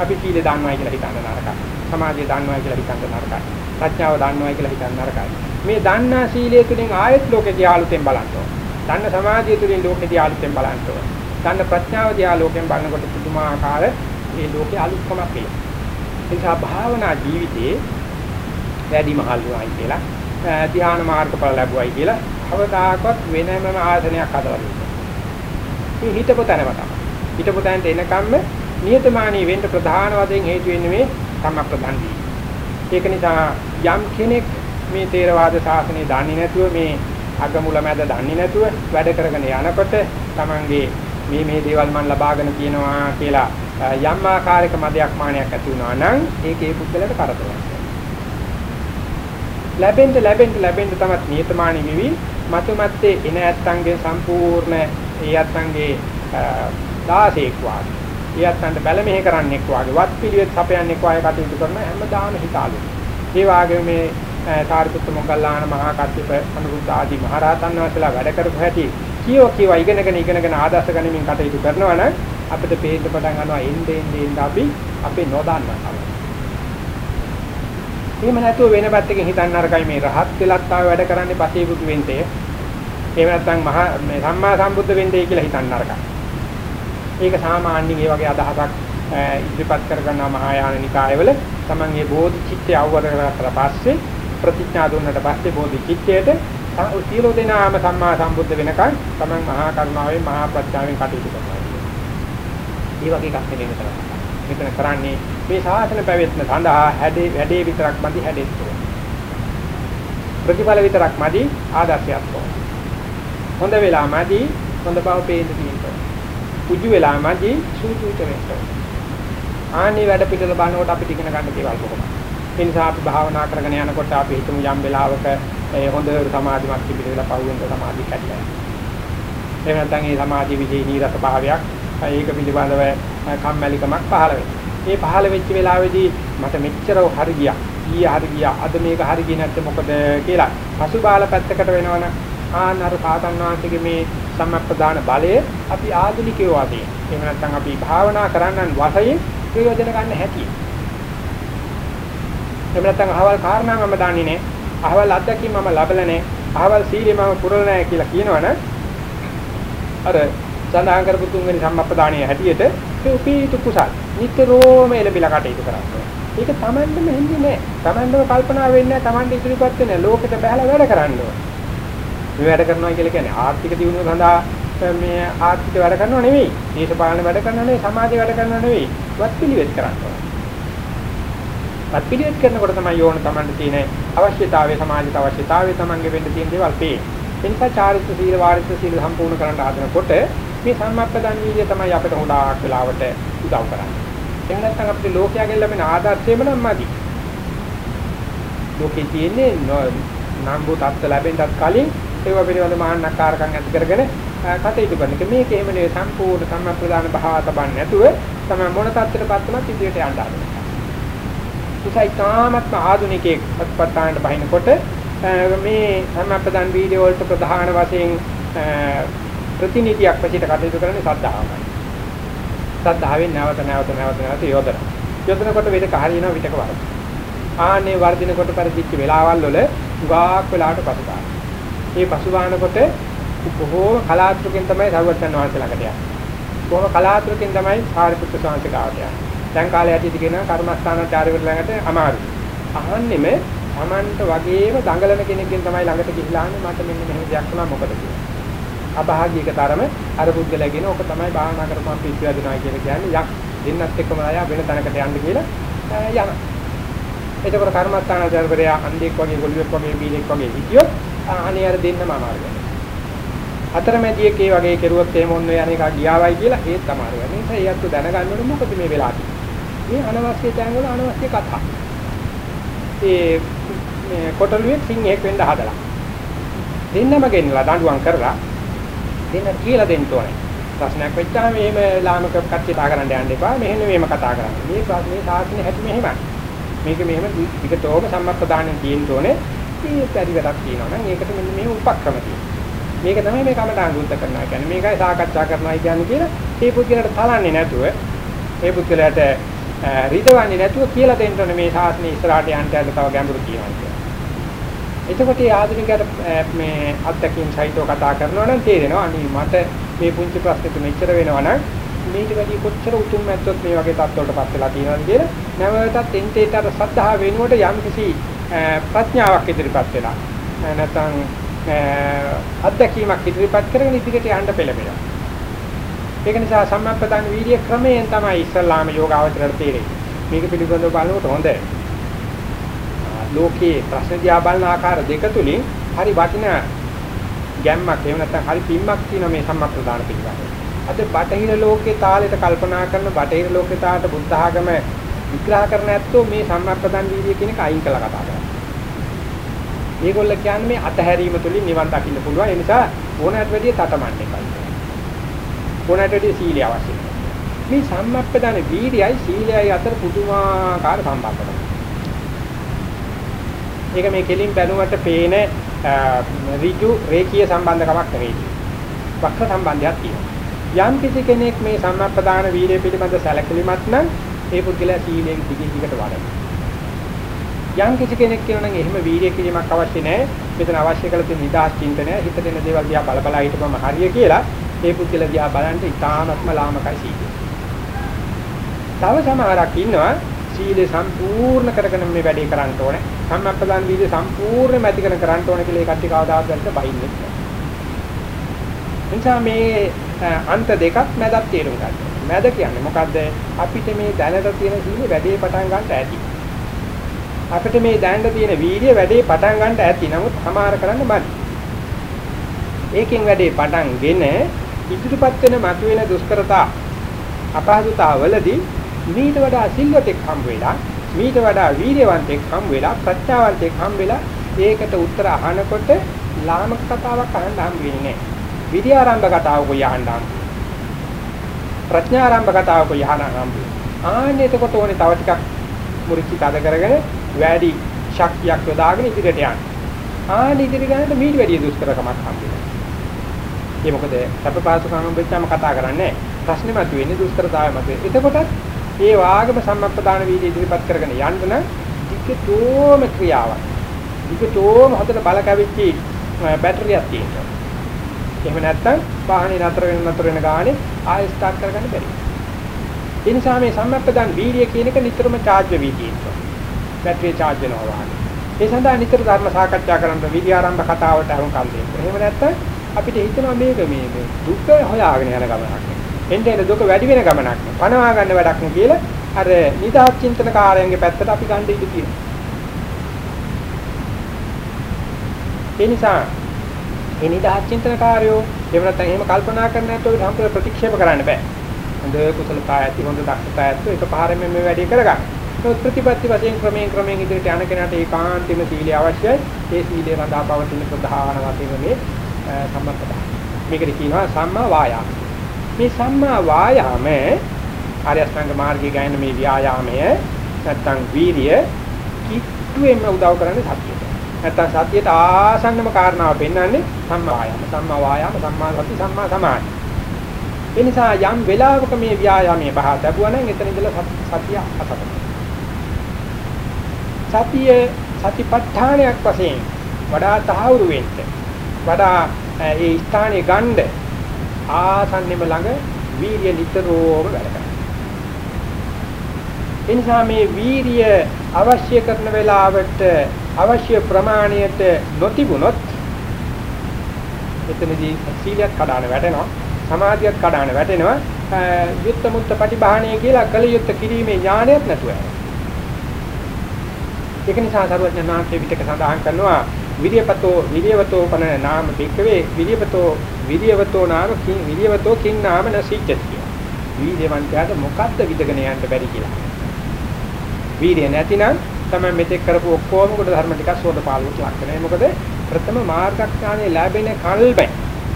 අපි සීලේ දාන්නවයි කියලා හිතන්න නරකයි. සමාධිය දාන්නවයි කියලා හිතන්න නරකයි. ප්‍රඥාව දාන්නවයි කියලා හිතන්න නරකයි. මේ දන්නා සීලය තුළින් ආයෙත් ලෝකේ දිහාලුතෙන් බලන්න ඕන. දන්න සමාධිය තුළින් ලෝකේ දිහාලුතෙන් බලන්න ඕන. දන්න ප්‍රඥාව දිහාලෝකෙන් බලනකොට පුදුමාකාර මේ ලෝකේ අලුත්කමක් එනවා. ඒ නිසා භාවනා ජීවිතයේ වැඩි මහල් වුණායි කියලා ධ්‍යාන මාර්ගඵල ලැබුවයි කියලා කවදාකවත් වෙනමම ආසනයක් හදලා දෙන්නේ. මේ හිතපො තැනම තමයි. හිතපො තැනට එනකම්ම නියතමානී වෙන්න ප්‍රධාන වශයෙන් හේතු වෙන්නේ මේ සම්ම ප්‍රධාන වීම. ඒක නිසා යම් කෙනෙක් මේ තේරවාද ශාසනය දන්නේ නැතුව මේ අගමුල මැද දන්නේ නැතුව වැඩ කරගෙන යනකොට Tamange මේ මේ දේවල් මම ලබාගෙන තියෙනවා කියලා යම් ආකාරයක මදයක් මානයක් ඇති වුණා නම් ඒකේ පුද්ගලයාට කරදරයක්. ලැබෙන්න ලැබෙන්න ලැබෙන්න තමත් නියතමානී වෙවි මතු මැත්තේ එන ඇත්තන්ගේ සම්පූර්ණ ඒ ඇත්තන්ගේ දාසෙක් වාගේ ඒ ඇත්තන්ට බැල මෙහෙ කරන්නෙක් වාගේ වත් පිළිවෙත් සපයන්නෙක් වාගේ කටයුතු කරන හැමදාම හිතාලු. ඒ වාගේ මේ සාරිපුත්ත මොග්ගල්ලාන මහා කච්චප අනුරුද්ධ ආදී මහරහතන් වහන්සේලා වැඩ කරපු හැටි කියව කියව ඉගෙනගෙන ඉගෙනගෙන ආදර්ශ ගනිමින් කටයුතු කරනවා නම් අපිට පේන්න පටන් ගන්නවා එන්නේ එන්නේ අපි අපේ නොදන්නා එහෙම නැතුව වෙන පැත්තකින් හිතන්න අරකයි මේ රහත් වෙලත් ආව වැඩ කරන්නේ පසේ බුදු වෙන්නේ. එහෙම නැත්නම් මහා මේ සම්මා සම්බුද්ධ වෙන්නේ කියලා හිතන්න අරකයි. ඒක සාමාන්‍යයෙන් ඒ වගේ අදහසක් ඉදිරිපත් කරගන්නා මහායාන නිකායවල තමන් මේ බෝධි චිත්තය අවබෝධ කරගත්තා පස්සේ ප්‍රතිඥා දුන්නට පස්සේ බෝධි චිත්තයට සියලු දෙනාම සම්මා සම්බුද්ධ වෙනකන් තමන් මහා කරුණාවෙන් මහා ප්‍රඥාවෙන් කටයුතු කරනවා. ඒ වගේ එකක් නෙමෙයි මෙතන. මෙතන කරන්නේ මේ ශාසන පැවැත්ම සඳහා හැඩේ වැඩේ විතරක් මදි හැදෙන්න ඕන. ප්‍රතිඵල විතරක් මදි ආදර්ශයක් ඕන. හොඳ වෙලා මදි හොඳ බව පේන්න තියෙනවා. කුජු වෙලා මදි සූචුච වෙන්න ඕන. ආනි වැඩ පිටත බලනකොට අපිට ඉගෙන ගන්න දේවල් කොහොමද? ඒ නිසා අපි භාවනා කරගෙන යනකොට අපි හිතමු යම් වෙලාවක හොඳ සමාධිමත් පිළිවෙල පහුවෙන්ද සමාධිය කැඩලා. එහෙම නැත්නම් ඒ සමාධිය විදී නීරස භාවයක් ඒක පිළිබඳව කම්මැලිකමක් පහළ වෙනවා. මේ පහළ වෙච්ච වෙලාවේදී මට මෙච්චරව හරි ගියා. ඊයේ හරි ගියා. අද මේක හරි ගියේ නැත්නම් මොකද කියලා පසුබාල පැත්තකට වෙනවනම් ආනර සාතන් වහන්සේගේ මේ සම්ප්‍රදාන බලය අපි ආධුනිකයෝ වගේ. එහෙම නැත්නම් අපි භාවනා කරන්නන් වශයෙන් ප්‍රයෝජන ගන්න හැටි. එහෙම නැත්නම් අහවල් කාරණා මම දන්නේ නැහැ. අහවල් අත්දැකීම් මම ලබලා නැහැ. අහවල් සීලෙ මම පුරලා නැහැ කියලා කියනවනම් අර සඳහන් කරපු තුන්වෙනි සම්මප්පදානීය හැටියට ඒ උපීතු කුසල් නිතරම එළබිලා කටයුතු කරනවා. ඒක Tamandම හෙන්නේ නැහැ. Tamandම කල්පනා වෙන්නේ නැහැ. Tamand ඉදිරිපත් වෙන්නේ නැහැ. ලෝකෙට බහැලා වැඩ කරන්න ඕන. මේ වැඩ කරනවා කියලා කියන්නේ ආර්ථික දියුණුව සඳහා මේ ආර්ථික වැඩ කරනව නෙවෙයි. දේශපාලන වැඩ කරනව නෙවෙයි. සමාජ වැඩ කරනව නෙවෙයි. වත් පිළිවෙත් කරන්න ඕන. වත් පිළිවෙත් කරනකොට තමයි යෝන Tamand තියෙන අවශ්‍යතාවය සමාජයට අවශ්‍යතාවය Tamange වෙන්න තියෙන දේවල් පේන්නේ. ඒ නිසා චාරිත්‍ර සීල වාරිත්‍ර සීල සම්පූර්ණ කරන්න හදනකොට මේ සම්මප්පදන් වීර්ය තමයි අපිට හොඳාක් වෙලාවට උදව් කරන්නේ. එහෙම නැත්නම් අපිට ලෝකයාගෙන් ලැබෙන ආදර්ශයම නම් මදි. ලෝකේ තියෙන්නේ නම්බු තත්ත්ව ලැබෙන්නත් කලින් ඒව පිළිබඳ මාන්නකාරකම් ඇති කරගෙන කටයුතු කරන එක. මේක එහෙම නෙවෙයි සම්පූර්ණ සම්මප්‍රදාන භාව තබන්නේ නැතුව තමයි මොන තත්ත්වයකටපත් වුණත් ඉදිරියට යන්න හදන්නේ. ඒසයි තාමත්ම ආධුනිකයෙක් පත්පත්තාන්ට බහිනකොට මේ සම්මප්‍රදාන වීඩියෝ වලට ප්‍රධාන වශයෙන් ප්‍රතිනිධියක් වශයෙන් කටයුතු කරන්නේ සද්ධාවමයි. සද්ධාවෙන් නැවත නැවත නැවත නැවත යොදන. යොදනකොට වේදක හරියනවා විතක වරද. ආනේ වර්ධිනකොට පරිදිච්ච වෙලාවල් වල ගාක් වෙලාවට පසුබාන. මේ පසුබානකොට බොහෝ කලාතුරකින් තමයි සර්වඥාන් වහන්සේ ළඟට යන්නේ. බොහෝ කලාතුරකින් තමයි සාරිපුත්‍ර ස්වාමීන් ගාවට යන්නේ. දැන් කාලේ යටිදී කියන කර්මස්ථානාචාර්යවරු ළඟට අමාරුයි. අහන්නෙම Tamanට වගේම දඟලන කෙනෙක්ගෙන් තමයි ළඟට ගිහිලා අහන්නේ මට මෙන්න මෙහෙම දෙයක් වුණා මොකද කියලා. අභාගියක තරම අර පුද්ගලයාගෙන ඕක තමයි භාවනා කරපම් පිස්සු වැදුනා කියලා කියන්නේ යක් දෙන්නත් එක්කම ආය වෙන තැනකට යන්න කියලා යන. එතකොට කර්මස්ථානාචාර්යවරයා අන්දෙක් වගේ ගොළුෙක් වගේ බීලෙක් වගේ හිටියොත් අනේ අර දෙන්නම අමාරුයි. අතරමැදියෙක් ඒ වගේ කෙරුවොත් එහෙම ඔන්න යන එක ගියාවයි කියලා ඒත් අමාරුයි. ඒ නිසා ඒත් දැනගන්න ඕනේ මොකද මේ වෙලා තියෙන්නේ. මේ අනවශ්‍ය තැන් වල අනවශ්‍ය කතා. ඒ මේ කොටලුවේ සිංහෙක් වෙන්න හදලා. දෙන්නම ගෙන්නලා දඬුවම් කරලා දෙන්න කියලා දෙන්න ඕනේ. ප්‍රශ්නයක් වෙච්චාම එහෙම ලාමක කට්ටිය කතා කරන්න යන්න එපා. මෙහෙම මෙහෙම කතා කරන්න. මේ මේ සාසනේ හැටි මෙහෙමයි. මේක මෙහෙම විකතෝම සම්මතදානෙන් තියෙන්න ඕනේ. මේ පරිවරක් තියෙනවා නම් ඒකට මෙන්න මේ උපක්‍රම තියෙනවා. මේක තමයි මේ කමටහන් සුද්ධ කරනවා කියන්නේ. මේකයි සාකච්ඡා කරනවා කියන්නේ කියලා මේ පුද්ගලයාට තලන්නේ නැතුව මේ පුද්ගලයාට රිදවන්නේ නැතුව කියලා දෙන්න ඕනේ මේ ශාස්ත්‍රයේ ඉස්සරහට යන්න යන්න තව ගැඹුරු කියනවා කියලා. එතකොට මේ ආධුනිකයට මේ අත්දැකීම් සහිතව කතා කරනවා නම් තේරෙනවා අනේ මට මේ පුංචි ප්‍රශ්නෙට මෙච්චර වෙනවා නම් මේට වැඩි කොච්චර උතුම් නැත්තොත් මේ වගේ තත්ත්වවලටපත් වෙලා තියෙනවද කියලා නැවතත් එන්ටේට අර සද්ධා වෙනුවට යම් කිසි ප්‍රඥාවක් ඉදිරිපත් වෙලා නැත්නම් අත්දැකීමක් ඉදිරිපත් කරගෙන ඉදිරියට යන්න පෙළඹෙනවා. ඒක නිසා සම්මප්පදාන වීර්ය ක්‍රමයෙන් තමයි ඉස්ලාම යෝගාවචරයට තේරෙන්නේ. මේක පිළිබඳව බලනකොට හොඳයි. ලෝකයේ ප්‍රශ්න දිහා බලන ආකාර දෙක තුලින් හරි වටිනා ගැම්මක් එහෙම නැත්නම් හරි පිම්මක් තියෙන මේ සම්මප්‍රදාන පිළිබඳව. අද බටහිර ලෝකයේ තාලෙට කල්පනා කරන බටහිර ලෝකයේ තාලට බුද්ධ ආගම විග්‍රහ කරන ඇත්තෝ මේ සම්මප්‍රදාන වීර්ය කියන එක අයින් කළා කතා කරන්නේ. මේගොල්ල කියන්නේ මේ අතහැරීම තුලින් නිවන් දකින්න පුළුවන්. ඒ නිසා ඕනෑමට වැඩිය තටමන්න එපා. ඕනෑමට වැඩිය සීලය අවශ්‍යයි. මේ සම්මප්පදාන වීර්යයි සීලයයි අතර පුදුමාකාර සම්බන්ධතාවයක්. ඒක මේ කෙලින් බැලුමට පේන ඍජු රේඛීය සම්බන්ධකමක් නෙවෙයි. වක්‍ර සම්බන්ධයක් තියෙනවා. යම් කිසි කෙනෙක් මේ සම්මප්පදාන වීර්ය පිළිබඳ සැලකිලිමත් නම් ඒ පුද්ගලයා සීලයෙන් දිගින් දිගට වඩනවා. යම් කිසි කෙනෙක් කියනවා නම් එහෙම වීර්ය කිරීමක් අවශ්‍ය නැහැ. මෙතන අවශ්‍ය කරලා තියෙන නිදහස් චින්තනය හිතට එන දේවල් දිහා බල බල හිටපම හරිය කියලා ඒ පුද්ගලයා දිහා බලන්න ඉතාමත්ම ලාමකයි සීලය. තව සමහරක් ඉන්නවා සීලය සම්පූර්ණ කරගෙන මේ වැඩේ කරන්න ඕනේ. සම්මප්පදාන වීර්ය සම්පූර්ණයෙන්ම ඇති කරගෙන කරන්න ඕනේ කියලා ඒ කට්ටිය කවදාවත් ගන්න බයින්නේ නැහැ. එනිසා මේ අන්ත දෙකක් මැදක් තේරුම් ගන්න. මැද කියන්නේ මොකද්ද? අපිට මේ දැනට තියෙන සීලෙ වැඩේ පටන් ගන්නට ඇති. අපිට මේ දැනට තියෙන වීර්ය වැඩේ පටන් ගන්නට ඇති. නමුත් සමාර කරන්න බෑ. ඒකෙන් වැඩේ පටන්ගෙන ඉදිරිපත් වෙන මතුවෙන දුෂ්කරතා අපහසුතා වලදී මීට වඩා සිල්වතෙක් හම් වෙලා මීට වඩා වීර්යවන්තෙක් හම් වෙලා ප්‍රත්‍යාවන්තෙක් හම් වෙලා ඒකට උත්තර අහනකොට ලාමක කතාවක් අහන්න හම් වෙන්නේ නැහැ. විද්‍යාරම්භ කතාවක යහන්න හම්. ප්‍රඥාරම්භ කතාවක යහන්න හම්. ආන්නේ එතකොට ඕනේ තව ටිකක් මුරිච්චි තද කරගෙන වැඩි ශක්තියක් යොදාගෙන ඉදිරියට යන්න. ආන්නේ ඉදිරි ගන්නට මීට වැඩි දුෂ්කරකමක් හම් වෙනවා. ඒ මොකද සැපපාසුකම් වෙච්චාම කතා කරන්නේ ප්‍රශ්නේ මතුවෙන්නේ දුෂ්කරතාවය මත. එතකොට ඒ වාගම සම්මප්පදාන වීර්ය ඉදිරිපත් කරගෙන යන්න නම් විකතෝම ක්‍රියාවක්. විකතෝම හදට බල කැවිච්චි බැටරියක් තියෙනවා. එහෙම නැත්නම් වාහනේ නතර වෙන නතර වෙන ගානේ ආයෙ ස්ටාර්ට් කරගන්න බැරි. ඒ නිසා මේ සම්මප්පදාන වීර්ය කියන එක නිතරම charge වෙවි තියෙනවා. බැටරිය charge වෙනවා වහන්නේ. ඒ සඳහා නිතර ධර්ම සාකච්ඡා කරන්න විද්‍යාරම්භ කතාවට අරුම් කල් දෙන්න. එහෙම නැත්නම් අපිට හිතෙනවා මේක මේ මේ දුක හොයාගෙන යන ගමනක්. එන්නේ එන දුක වැඩි වෙන ගමනක්. පණවා ගන්න වැඩක් නේ කියලා අර නිදහස් චින්තන කාර්යයන්ගේ පැත්තට අපි ගන්න ඉඩ තියෙනවා. ඒ නිසා මේ නිදහස් චින්තන කාර්යෝ එහෙම නැත්නම් එහෙම කල්පනා කරන්න නැත්නම් සම්පූර්ණ ප්‍රතික්ෂේප කරන්න බෑ. හොඳ කුසලතා ඇති හොඳ දක්ෂතා ඇති එකපාරෙන් මේ වැඩේ කරගන්න. ඒත් ප්‍රතිපත්ති වශයෙන් ක්‍රමයෙන් ක්‍රමයෙන් ඉදිරියට යන කෙනාට ඒකාන්තයෙන්ම සීලය අවශ්‍යයි. ඒ සීලය රඳා පවතින ප්‍රධාන වශයෙන් මේ සම්මතය. මේකට කියනවා සම්මා වායාම. මේ සම්මා වායාම ආර්ය අෂ්ටාංග මාර්ගයේ ගායන මේ ව්‍යායාමය නැත්තම් වීරිය කිට්ටුවෙන්ම උදව් කරන්නේ සතියට. නැත්තම් සතියට ආසන්නම කාරණාව පෙන්වන්නේ සම්මා වායාම. සම්මා වායාම, සම්මා සති, සම්මා සමාධි. ඒ නිසා යම් වෙලාවක මේ ව්‍යායාමයේ බහ ලැබුවා නම් එතන ඉඳලා සතිය අතකට. සතිය සතිපට්ඨානයක් වශයෙන් වඩා තහවුරු වෙන්න වඩා ඒ ස්ථානයේ ගන්න ආසන්නෙම ළඟ වීර්ය නිතරම වැඩ කරනවා. ඒ නිසා මේ වීර්ය අවශ්‍ය කරන වෙලාවට අවශ්‍ය ප්‍රමාණයට නොතිබුණොත් එතනදී සීලයක් කඩාන වැටෙනවා සමාධියක් කඩාන වැටෙනවා යුත්ත මුත්ත පටිභාණය කියලා කල යුත්ත කිරීමේ ඥානයක් නැතුව යනවා ඒක නිසා සරුවඥාන්සේ විතක සඳහන් කරනවා විරියපතෝ විරියවතෝ පන නාම බික්කවේ විරියපතෝ විරියවතෝ නාම කිං විරියවතෝ කිං නාම නසීච්චති වීර්යවන්තයාට මොකද්ද විදගෙන යන්න බැරි කියලා. වීර්ය නැතිනම් තමයි මෙතෙක් කරපු ඔක්කොම කොට ධර්ම ටිකක් සෝදපාලුවට ලක් වෙනවා. මොකද ප්‍රථම මාර්ගඥානෙ ලැබෙන කල්බ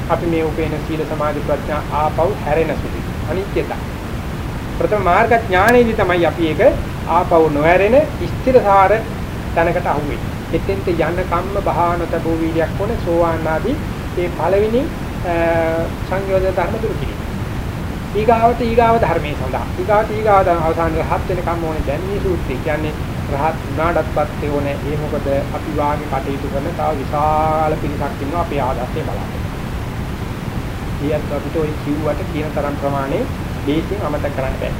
අපි මේ උපේන සීල සමාධි ප්‍රඥා ආපව් හැරෙන සුළු. අනිත්‍යතා. ප්‍රථම මාර්ගඥානෙදි තමයි අපි ඒක ආපව් නොහැරෙන ස්ථිරසාර තැනකට අහුවෙන්නේ. එතෙන්ට යන්න කම්ම බහානත බෝ වීර්යයක් ඕනේ සෝවාන් ආදී ඒ පළවෙනි සංයෝජන ධර්ම දුරු කිරීම. ඊගාවට ඊගාව ධර්මයේ සඳහා ඊගාවට ඊගාව අවසාන රහත් වෙන කම් ඕනේ දැන් මේ සූත්‍රය කියන්නේ රහත් වුණාටත්පත් තේෝනේ ඒ මොකද අපි වාගේ කටයුතු කරන තව විශාල පිරිසක් ඉන්නවා අපේ ආදර්ශය බලාපොරොත්තු. ඊයත් අපිට ওই කිව්වට කියන තරම් ප්‍රමාණය දීකින් අමතක කරන්න බෑ.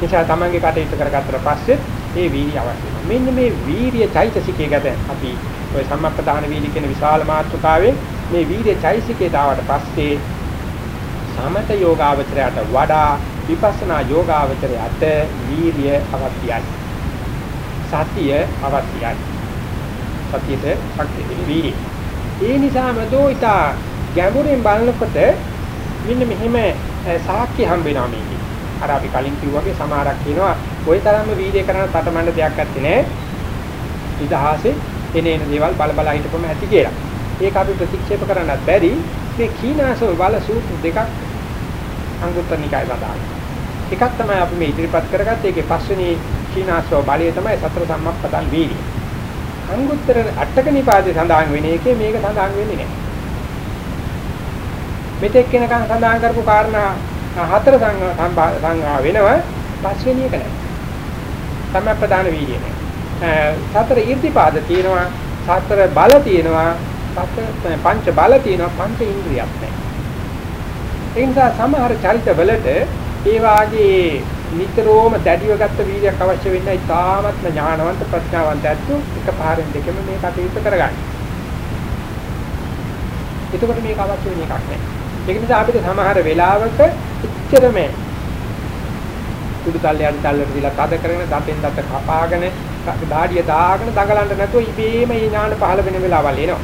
නිසා තමන්ගේ කටයුතු කරගත්තට පස්සේ ඒ වීර්ය අවශ්‍ය වෙනවා. මෙන්න මේ වීර්ය චෛතසිකයේ ගැත අපි ඔය සම්මප්පදාන වීර්ය කියන විශාල මාතෘකාවේ මේ වීර්ය චෛතසිකයට ආවට පස්සේ සමත යෝගාවචරයට වඩා විපස්සනා යෝගාවචරයට වීර්ය අවශ්‍යයි. සතිය අවශ්‍යයි. සතියට ශක්තිය වීර්ය. ඒ නිසාම දෝිතා ගැඹුරින් බලනකොට මෙන්න මෙහෙම සාක්ෂි හම්බ වෙනවා මේකේ. අර අපි කලින් කිව්වාගේ සමහරක් කියනවා ওই තරම්ම වීර්ය කරන තටමඬ දෙයක් නැත්තේ නේ. ඉදහාසේ එනේන දේවල් බල බල හිටපොම ඇති කියලා. ඒක අපි ප්‍රතික්ෂේප කරන්නත් බැරි මේ කීනාසෝ වල සූත්‍ර දෙකක් අංගුත්තර නිකාය සඳහන්. එකක් තමයි අපි මේ ඉදිරිපත් කරගත්තේ ඒකේ පස්වෙනි කීනාසෝ බලය තමයි සතර සම්මප්පදන් වීර්ය. අංගුත්තර අටක නිපාතේ සඳහන් වෙන එකේ මේක සඳහන් වෙන්නේ නැහැ. මෙතෙක් වෙනකන් සඳහන් කරපු කාරණා හතර සංඝා වෙනවා පස්වෙනි එක නැහැ. සම්මප්පදාන වීර්ය නැහැ. සතර ඊර්තිපාද තියෙනවා සතර බල තියෙනවා සතර පංච බල තියෙනවා පංච ඉන්ද්‍රියක් නැහැ. ඒ නිසා සමහර චරිතවලට ඒ වාගේ නිතරම දැඩිව ගත්ත වීර්යයක් අවශ්‍ය වෙන්නේ ඉතාමත්ම ඥානවන්ත ප්‍රඥාවන්ත ඇත්තු එකපාරෙන් දෙකම මේ කටයුතු කරගන්න. එතකොට මේක අවශ්‍ය වෙන එකක් නෑ. ඒක නිසා අපිට සමහර වෙලාවක එච්චරම කුඩු තල්ලයට තල්ලට දීලා තද කරගෙන දතෙන් දත කපාගෙන දාඩිය දාගෙන දඟලන්න නැතුව ඉබේම මේ ඥාන පහළ වෙන වෙලාවල් එනවා.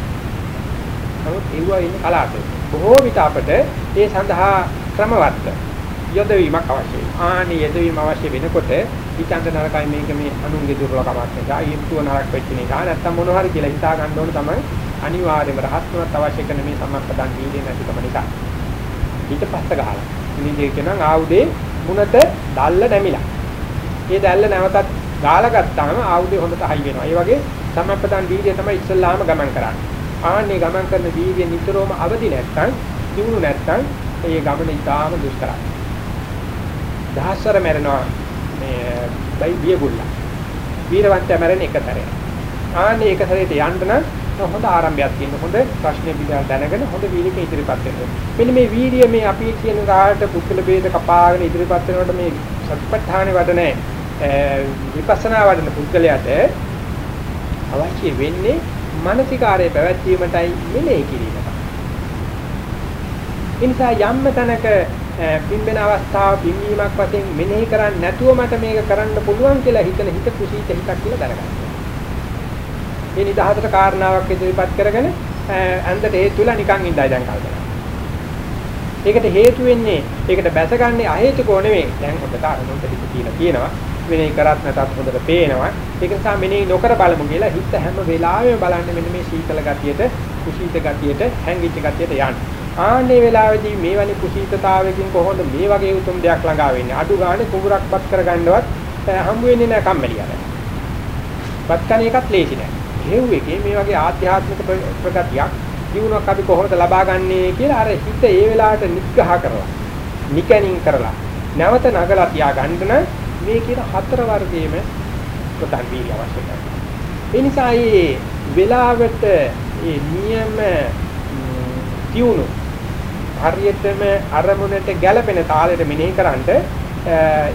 නමුත් ඒවා ඉන්නේ කලාතුරකින්. බොහෝ විට අපට ඒ සඳහා ක්‍රමවත් යොදවීමක් අවශ්‍යයි. ආනි යොදවීම අවශ්‍ය වෙනකොට හිතන්ත නරකයි මේක මේ අනුන්ගේ දුර්ලභමක් නිසා, ඊම්තුව නරක වෙච්ච නිසා නැත්තම් මොනවා හරි කියලා හිතා ගන්න ඕන තමයි අනිවාර්යයෙන්ම රහත් වුණත් අවශ්‍ය කරන මේ සම්මප්පදන් දීලේ නැතිකම නිසා. ඊට පස්ස ගහලා. ඉන්නේ කියනනම් ආයුධේ මුණට දැල්ල නැමිලා. ඒ දැල්ල නැවතත් ගාලා ගත්තාම ආයුධේ හොඳට හයි වෙනවා. ඒ වගේ සම්මප්පදන් දීලේ තමයි ඉස්සල්ලාම ගමන් කරන්නේ. ආන්නේ ගමන් කරන වීර්ය නිතරම අවදි නැත්නම් දිනු නැත්නම් ඒ ගමන ඉතාම දුෂ්කරයි. දහස්වර මැරෙනවා මේ බයි බියගුල්ලා. වීරවන්තයා මැරෙන එක තරේ. ආන්නේ එක සැරේට යන්න නම් හොඳ ආරම්භයක් තියෙන හොඳ ප්‍රශ්න පිළිබඳ දැනගෙන හොඳ වීර්යක ඉදිරිපත් වෙනවා. මෙන්න මේ වීර්යය මේ අපි කියන රාහට පුද්ගල ભેද කපාගෙන ඉදිරිපත් වෙනකොට මේ සතිපට්ඨානෙ වඩන විපස්සනා වඩන පුද්ගලයාට අවශ්‍ය වෙන්නේ මානසිකාරයේ පැවැත්වීමටයි මෙලේ කිරීමට. ඒ නිසා යම්ම තැනක පිම්බෙන අවස්ථාව පිම්වීමක් වශයෙන් මෙනෙහි කරන්නේ නැතුව මට මේක කරන්න පුළුවන් කියලා හිතන හිත කුසීත හිතක් කියලා දැනගන්න. මේ නිදහසට කාරණාවක් ඉදිරිපත් කරගෙන ඇඳට හේතු වෙලා නිකන් ඉඳයි දැන් කල්පනා. ඒකට හේතු වෙන්නේ ඒකට බැසගන්නේ අහේතුකෝ නෙමෙයි. දැන් හොඳට අරමුණට හිත තියලා කියනවා. මෙනෙහි කරත් නැතත් හොඳට පේනවා. ඒක නිසා මෙනෙහි නොකර බලමු කියලා හිත හැම වෙලාවෙම බලන්නේ මෙන්න මේ සීතල ගතියට, කුසීත ගතියට, හැංගිච්ච ගතියට යන්නේ. ආන්නේ වෙලාවේදී මේ වැනි කුසීතතාවයකින් කොහොමද මේ වගේ උතුම් දෙයක් ළඟා වෙන්නේ? අඩු ගානේ කුඹුරක්පත් කරගන්නවත් හම්බ වෙන්නේ නැහැ කම්මැලියල. පත් කන එකත් ලේසි නෑ. හේව් එකේ මේ වගේ ආධ්‍යාත්මික ප්‍රගතියක් ජීවණයක් අපි කොහොමද ලබා ගන්නේ කියලා අර හිත ඒ වෙලාවට නිග්‍රහ කරලා, නිකණින් කරලා, නැවත නගලා තියා ගන්න මේ කියන හතර වර්ගයේම ප්‍රධාන වීර්ය අවශ්‍යයි. ඒ නිසා මේ වෙලාවට මේ නියම තියුණු හරියටම අරමුණට ගැළපෙන තාලෙට මෙනෙහි කරන්ට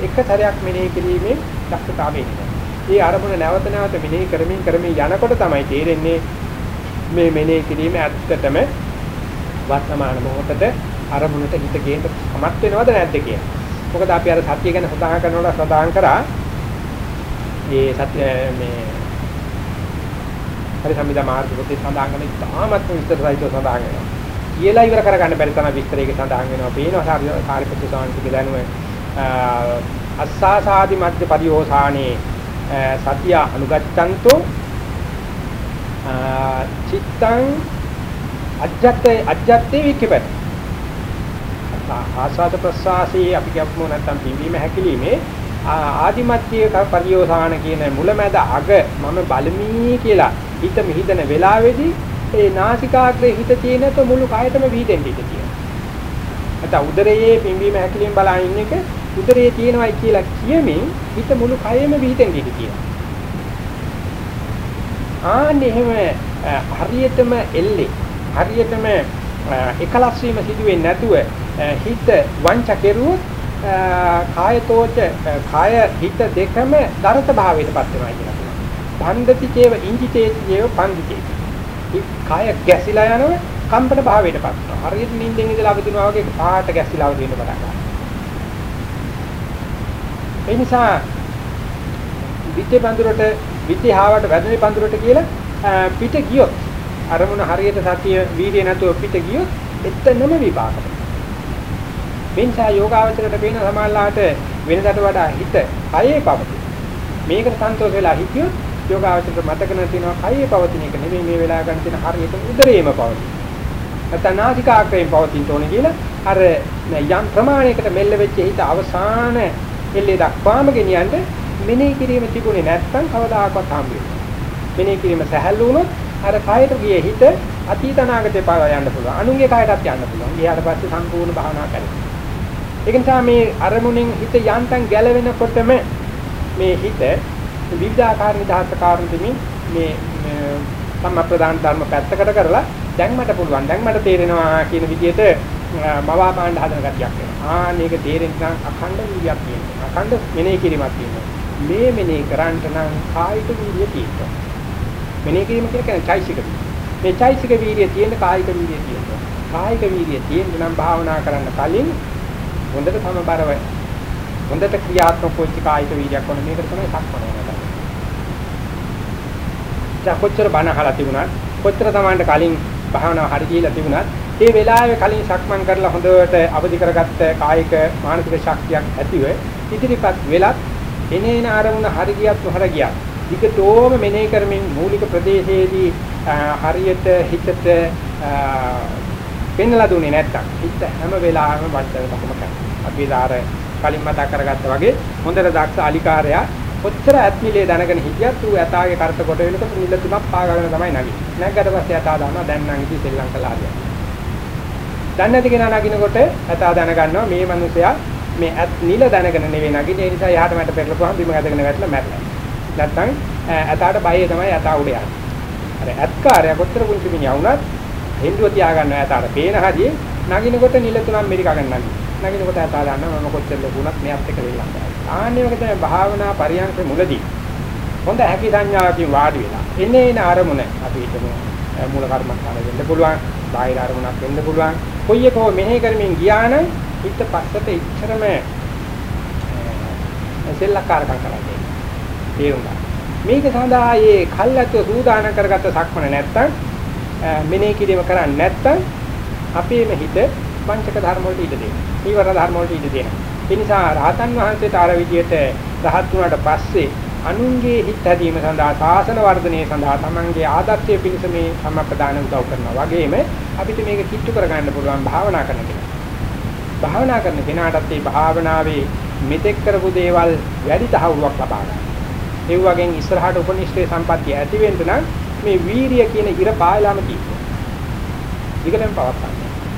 එක සැරයක් මෙනෙහි කිරීමෙන් දක්ෂතාවය එනවා. මේ අරමුණ නැවත නැවත මෙනෙහි කරමින් කරමින් යනකොට තමයි තේරෙන්නේ මේ මෙනෙහි කිරීම ඇත්තටම වර්තමාන මොහොතේ අරමුණට හිත ගේන්න සමත් වෙනවද නැද්ද කියලා. මොකද අපි අර සත්‍ය ගැන සඳහන් කරනකොට සඳහන් කරා මේ සත්‍ය මේ හරි සම්මිදා මාර්ග පොතේ සඳහන් කරන ඉතාමත් විස්තර සහිතව සඳහන් වෙනවා. කියලා ඉවර කරගන්න බැරි තරම් විස්තරයක සඳහන් වෙනවා. පේනවා කාර්යපත්‍ය සාන්තික දැනුම. අස්සාසාදි මධ්‍ය පරිෝසානේ සතිය අනුගච්ඡන්තෝ. චිත්තං අජ්ජත්තේ අජ්ජත්තේ වික්කපත් ආසාද ප්‍රසආසී අපි කියමු නැත්නම් පිම්බීම හැකිලිමේ. ආදිමත්‍ය පරිෝසාන කියන මුලැමැද අග මම බලමි කියලා හිත මිහිදන වෙලාවේදී ඒ නාසිකාග්‍රේ හිත තියෙනත මුළු කායතම විහිදෙන්න ඉඩ තියෙනවා. නැත්නම් උදරයේ පිම්බීම හැකිලිම බලන ඉන්න එක උදරයේ තියෙනවයි කියලා කියමින් හිත මුළු කයෙම විහිදෙන්න ඉඩ තියෙනවා. ආන්නේ එහෙම හරියටම එල්ලේ හරියටම එකලස් වීම සිදු වෙන්නේ නැතුව හිත වංච කෙරුවොත් කායතෝච කාය හිත දෙකම දරත භාවයටපත් වෙනවා කියලා කියනවා. භන්දති චේව ඉංජිතේති චේව පන්දිතේති. කාය ගැසිලා යනවා කම්පන භාවයටපත් වෙනවා. හරියට නිින්දෙන් ඉඳලා අවදිනවා වගේ පාට ගැසිලා අවදි වෙන්න පටන් ගන්නවා. ඒ නිසා විද්‍ය පඳුරට විද්‍යාවට වැදෙන පඳුරට කියලා පිට ගියොත් අරමුණ හරියට සතිය වීර්ය නැතුව පිට ගියොත් එතනම විපාකයි. මෙන්සා යෝගාවචරයට පේන සමාල්ලාට වෙනදට වඩා හිත කයේ පවතී. මේකට සන්තෝෂ වෙලා හිටියොත් යෝගාවචරයට මතක නැතිනවා කයේ පවතින එක නෙමෙයි මේ වෙලාව ගන්න තියෙන හරියට උදරේම පවතී. නැත්නම් නාසිකාග්‍රයෙන් පවතින තෝනේ කියලා අර යම් ප්‍රමාණයකට මෙල්ල වෙච්ච හිත අවසාන එල්ලේ දක්වාම ගෙනියන්න මෙනෙහි කිරීම තිබුණේ නැත්නම් කවදාකවත් හම්බ වෙන්නේ. මෙනෙහි කිරීම සැහැල්ලු වුණොත් අර කයට ගියේ හිත අතීත අනාගතේ පාවා යන්න පුළුවන්. අනුන්ගේ කයටත් යන්න පුළුවන්. ගියාට පස්සේ සම්පූර්ණ භාවනා කරනවා. ඒක නිසා මේ අරමුණෙන් හිත යන්තම් ගැලවෙනකොටම මේ හිත විවිධාකාර නිදහස් කාරණෙමින් මේ සම්ප්‍රදාන ධර්ම පැත්තකට කරලා දැන් මට පුළුවන් දැන් මට තේරෙනවා කියන විදිහට මවා පාණ්ඩ හදන ගතියක් වෙනවා. ආ මේක තේරෙන්න නම් අඛණ්ඩ වීර්යයක් තියෙනවා. අඛණ්ඩ මෙනෙහි කිරීමක් තියෙනවා. මේ මෙනෙහි කරන්ට නම් කායික වීර්යය තියෙනවා. මෙනෙහි කිරීම කියන්නේ චෛසික මේ චෛසික වීර්යය තියෙන කායික වීර්යය තියෙනවා. කායික වීර්යය තියෙන්න නම් භාවනා කරන්න කලින් හොඳට සමබරව හොඳට ක්‍රියාත්මක වෙච්ච කායික වීර්යයක් වුණ මේකට තමයි සක්මන වෙනවා. දැන් කොච්චර බණ අහලා තිබුණත් කොච්චර තමන්ට කලින් භාවනාව හරි කියලා තිබුණත් ඒ වෙලාවේ කලින් සක්මන් කරලා හොඳට අවදි කරගත්ත කායික මානසික ශක්තියක් ඇතිව ඉදිරිපත් වෙලත් එනේන ආරමුණ හරි ගියත් නොහර ගියත් විකතෝම මෙනෙහි කරමින් මූලික ප්‍රදේශයේදී හරියට හිතට පෙන්ලා දුන්නේ නැත්තම් හිත හැම වෙලාවෙම වටතම කරනවා. අපි දාර කලින් මතක් කරගත්තා වගේ හොඳට දක්ෂ අලිකාරයා කොච්චර ඇත්මිලේ දැනගෙන හිටියත් ඌ යතාගේ කරට කොට වෙනකොට නිල තුනක් පාගගෙන තමයි නැගි. නැග්ගට පස්සේ යතා දානවා දැන් නම් ඉතින් ශ්‍රී ලංකාවේ ආදියා. දැන් නැති කෙනා නගිනකොට යතා දැනගන්නවා මේ මිනිසයා මේ ඇත් නිල දැනගෙන නෙවෙයි නගින්නේ ඒ නිසා යහට මට පෙරලපුවාම බිම ගැදගෙන වැටලා මැරෙනවා. නැත්තම් යතාට බයය තමයි යතා උඩ යන්නේ. අර ඇත්කාරය කොතර පුංචි මිනිහා වුණත් හෙන්දුව තියාගන්න ඈතට පේන හැදී නගිනකොට නිල තුනක් මෙරිකා ගන්න නගිනකොට ඇතා ගන්න මම කොච්චර ලොකුණත් මෙයත් එක වෙල්ලම් කරා. ආන්නේ වගේ තමයි භාවනා පරියන්ක මුලදී. හොඳ හැකි සංඥාවකින් වාඩි වෙලා. එන්නේ එන අරමුණ අපි හිතමු. මූල කර්මස්ථාන වෙන්න පුළුවන් බාහිර අරමුණක් වෙන්න පුළුවන්. කොයි එකෝ මෙහෙ කරමින් ගියා නම් හිත පස්සට ඉච්චරම සෙල්ලක්කාරකම් කරන්නේ තේරුම් ගන්න මේක සඳහා මේ කල්ැතුව සූදානම් කරගත්ත සක්මන නැත්තම් මෙනෙහි කිරීම කරන්නේ නැත්තම් අපේම හිත පංචක ධර්ම වලට ඉඩ දෙනවා. ඊවර ධර්ම වලට ඉඩ දෙනවා. ඒ නිසා රහතන් වහන්සේට අර විදියට රහත් වුණාට පස්සේ අනුන්ගේ හිත හැදීම සඳහා සාසන වර්ධනය සඳහා තමන්ගේ ආදර්ශය පිණිස මේ සම්ප්‍රදාන උදව් කරනවා වගේම අපිට මේක කිට්ටු කරගන්න පුළුවන් භාවනා කරන කෙනා. භාවනා කරන කෙනාටත් මේ භාවනාවේ මෙතෙක් කරපු දේවල් වැඩි තහවුරුවක් ලබා ගන්න. ඒ වගේන් ඉස්සරහට උපනිෂ්ඨේ සම්පත්තිය ඇති වෙන්න නම් මේ වීරිය කියන ඉර පායලාම තියෙනවා. ඊකටම පවත්තන්න.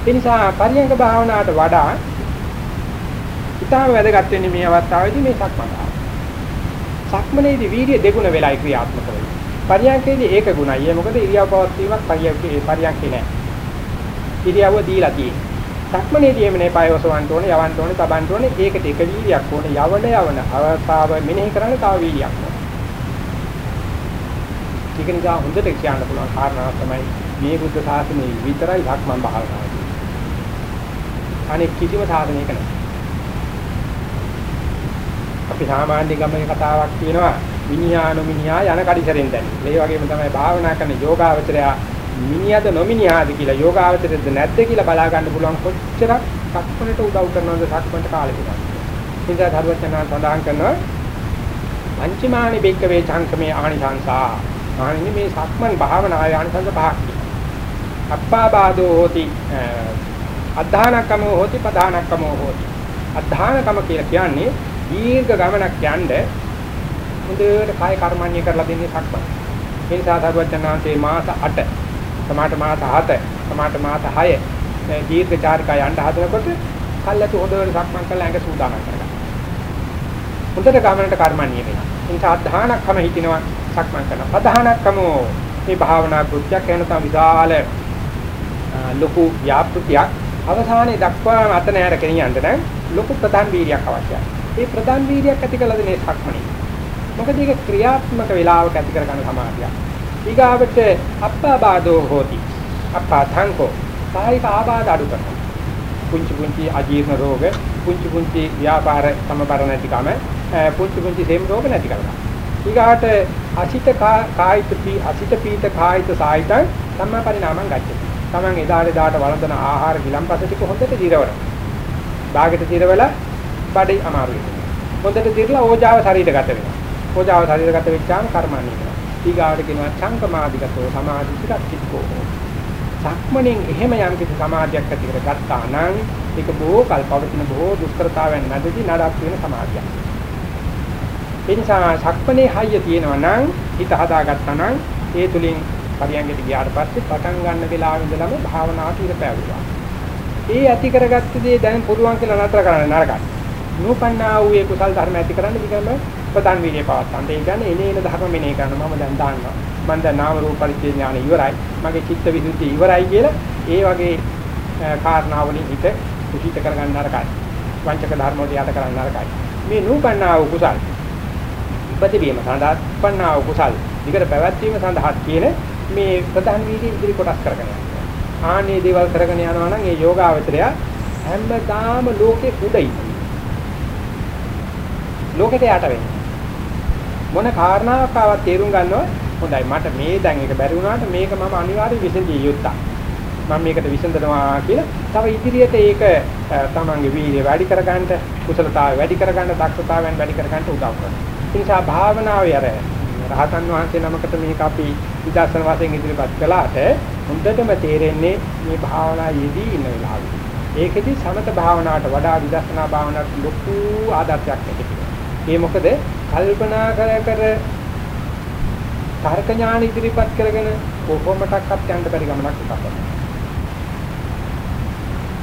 ඒ නිසා පරියංග භාවනාවට වඩා ඉතාම වැදගත් වෙන්නේ මේ අවස්ථාවේදී මේ සක්මන. සක්මනේදී වීර්ය දෙගුණ වෙලයි ක්‍රියාත්මක වෙන්නේ. පරියන්කේදී ඒක ගුණයි. ඒ මොකද ඉරියව් පවත්වීමක් පරියන්කේ පරියන්කේ නෑ. ඉරියව්ව දීලා තියෙන්නේ. සක්මනේදී එමනේ පය ඔසවන්න ඕනේ, යවන්න ඕනේ, තබන්න ඕනේ. ඒකට එක වීර්යයක් ඕනේ. යවන යවන අවස්ථාව මෙනෙහි කරන්න තව වීර්යයක් ඕනේ. ඒක නිසා හොඳට කියන්න පුළුවන් කාරණාවක් තමයි මේ බුද්ධ ශාසනයේ විතරයි සක්මන් භාවනාව. අනෙක් කිසිම සාධනයක නැහැ. අපි සාමාන්‍ය ගමේ කතාවක් කියනවා මිනිහා නොමිනිහා යන කඩිසරෙන් දැන්. මේ වගේම තමයි භාවනා කරන යෝගාවචරය මිනිහද නොමිනිහාද කියලා යෝගාවචරයද නැද්ද කියලා බලා ගන්න පුළුවන් කොච්චරක් සක්මණට උදව් කරනවද සක්මණට කාලෙ පුරා. ඉතින් ධර්මචනා සඳහන් කරනවා පංචමානි බෙක්කවේ චංකමේ ආනිසංසා. ආනිනේ මේ සක්මන් භාවනාවේ ආනිසංස පහක් තියෙනවා. අප්පාබාදෝ හෝති අධානකමෝ හෝති පදානකමෝ හෝති. අධානකම කියලා කියන්නේ දීර්ඝ ගමනක් යන්න හොඳට කාය කර්මන්නේ කරලා දෙන්නේ සක්මන්. ඒ නිසා දරුවචනාංශේ මාස 8, සමාත මාස 7, සමාත මාස 6 දීර්ඝ චාරිකා යන්න හදනකොට කල්ලාතු හොඳට සක්මන් කරලා ඇඟ සූදානම් කරගන්න. හොඳට ගමනට කර්මන්නේ වෙනවා. ඒ නිසා අධානක්කම හිටිනවා සක්මන් කරනවා. ප්‍රධානක්කම මේ භාවනා කෘත්‍යයක් වෙන තම විශාල ලොකු ව්‍යාපෘතියක් අවසානයේ දක්වා අත නෑර ගෙනියන්න නම් ලොකු ප්‍රධාන වීර්යයක් අවශ්‍යයි. ඒ ප්‍රධාන වීර්යයක් ඇති කළද මේ සක්මණේ. මොකද ඒක ක්‍රියාත්මක වේලාවක ඇති කරගන්න සමාධියක්. ඊගාවට අප්පාබාධෝ හෝති. අප්පාධංකෝ කායික ආබාධ අඩු කරනවා. පුංචි පුංචි අජීර්ණ රෝග, පුංචි පුංචි ව්‍යාපාර සමබර නැතිකම, පුංචි පුංචි සෙම් රෝග නැති කරනවා. ඊගාට අසිත කායිත පී අසිත පීත කායිත සායිතං සම්මා පරිණාමං ගච්ඡති. Taman එදාට එදාට වළඳන ආහාර ගිලම්පස ටික හොඳට දිරවනවා. බාගෙට දිරවලා බඩේ අමාරු වෙනවා. හොඳට දිරලා ඕජාව ශරීරගත වෙනවා. ඕජාව ශරීරගත වෙච්චාම කර්මන්නේ වෙනවා. ඊගාවට කියනවා චංකමාදිගතෝ සමාධිසිකක් කික්කෝ. සක්මණෙන් එහෙම යම් කිසි සමාධියක් ඇති කරගත්තා නම් ඒක බොහෝ කල් පවතින බොහෝ දුෂ්කරතාවයන් මැදදී නඩක් වෙන සමාධියක්. ඒ නිසා සක්මණේ හයිය තියෙනවා නම් හිත හදාගත්තා නම් ඒ තුලින් පරියංගෙට ගියාට පස්සේ පටන් ගන්න වෙලාවෙ ඉඳලම භාවනාවට ඉර පැවුවා. ඒ ඇති කරගත්ත දේ දැන් පුළුවන් කියලා නතර කරන්න නරකයි. නූපන්නා වූ ඒ කුසල් ධර්ම ඇති කරන්න විකම ප්‍රධාන වීර්යය පවත්තන්න. ඒ කියන්නේ එනේන ධර්ම මෙනේ කරන මම දැන් දාන්නවා. මම දැන් නාම රූප පරිච්ඡේ ඥාන ඉවරයි. මගේ චිත්ත විසුද්ධිය ඉවරයි කියලා ඒ වගේ කාරණාවලින් හිත කුසීත කරගන්න නරකයි. වංචක ධර්ම වලට යට කරන්න නරකයි. මේ නූපන්නා වූ කුසල් ප්‍රතිවීම සඳහා උපන්නා වූ කුසල් විකට පැවැත්වීම සඳහා කියන මේ ප්‍රධාන වීර්ය ඉදිරි කොටස් කරගෙන යනවා. ආනේ දේවල් කරගෙන යනවා නම් ඒ යෝගාවචරය හැමදාම ලෝකේ උඩයි. ලෝකෙට යට වෙන්නේ. මොන කාරණාවක් ආවත් තේරුම් ගන්නවා හොඳයි මට මේ දැන් එක බැරි වුණාට මේක මම අනිවාර්යයෙන් විසඳිය යුත්තක්. මම මේකට විසඳනවා කියලා තව ඉදිරියට ඒක තමන්ගේ වීර්ය වැඩි කරගන්න කුසලතාවය වැඩි කරගන්න දක්ෂතාවයන් වැඩි කරගන්න උදව් කරනවා. ඒ නිසා භාවනාවේ අර රහතන් වහන්සේ නමකට මේක අපි විදර්ශන වශයෙන් ඉදිරිපත් කළාට හොඳටම තේරෙන්නේ මේ භාවනා යෙදී ඉන්න වෙලාවේ. ඒකෙදි සමත භාවනාවට වඩා විදර්ශනා භාවනාවට ලොකු ආදර්ශයක් ඇති ඒ මොකද කල්පනා කර කර තර්ක ඥාන ඉදිරිපත් කරගෙන කොහොමඩක්වත් යන්න බැරි ගමනක් එකක්.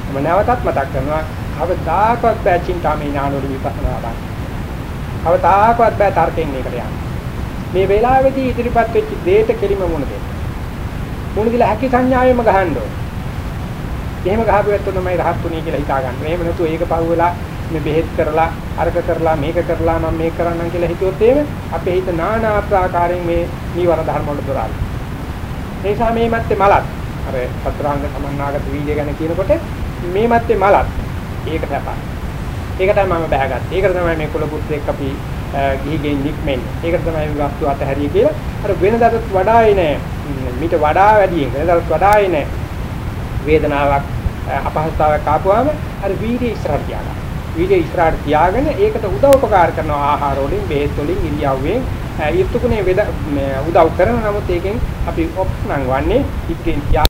මම නැවතත් මතක් කරනවා කවදාකවත් බෑ චින්තාමය ඥාන වල විපස්සනා බලන්න. කවදාකවත් බෑ තර්කයෙන් මේකට යන්න. මේ වෙලාවේදී ඉදිරිපත් වෙච්ච දෙයට කෙලිම මොන දෙයක්. මුණ දිලා හැකි සංඥාවෙම ගහන්න ඕන. එහෙම ගහපු ඇත්තෝ තමයි රහත් උනේ කියලා හිතා ගන්න. එහෙම නැතුව ඒක පහුවෙලා මේ බෙහෙත් කරලා අරක කරලා මේක කරලා මම මේක කරන්නම් කියලා හිතුවොත් එහෙම අපේ හිත নানা ආකාරයෙන් මේ නීවර ධර්ම වලට දොරාලු. ඒ නිසා මේ මැත්තේ මලත් අර සතරාංග සමන්නාගත වීර්ය ගැන කියනකොට මේ මැත්තේ මලත් ඒක සැපයි. ඒක තමයි මම බෑගත්තේ. ඒකට තමයි මේ කුල පුත්‍රයෙක් අපි ගිහිගෙන් නික්මෙන්නේ. ඒකට තමයි මේ වස්තු අතහැරියේ කියලා. අර වෙනදාට වඩා එනේ මිට වඩා වැඩියෙන් වෙනදාට වඩා එනේ වේදනාවක් අපහසුතාවයක් ආපුවාම අර වීර්ය ඉස්සරහට තියාගන්න. වීර්ය ඉස්සරහට තියාගෙන ඒකට උදව් උපකාර කරන ආහාර වලින් බෙහෙත් වලින් ඉරියව්වෙන් යුතුයකුනේ උදව් කරන නමුත් ඒකෙන් අපි ඔප්නං වන්නේ ඉක්කෙන්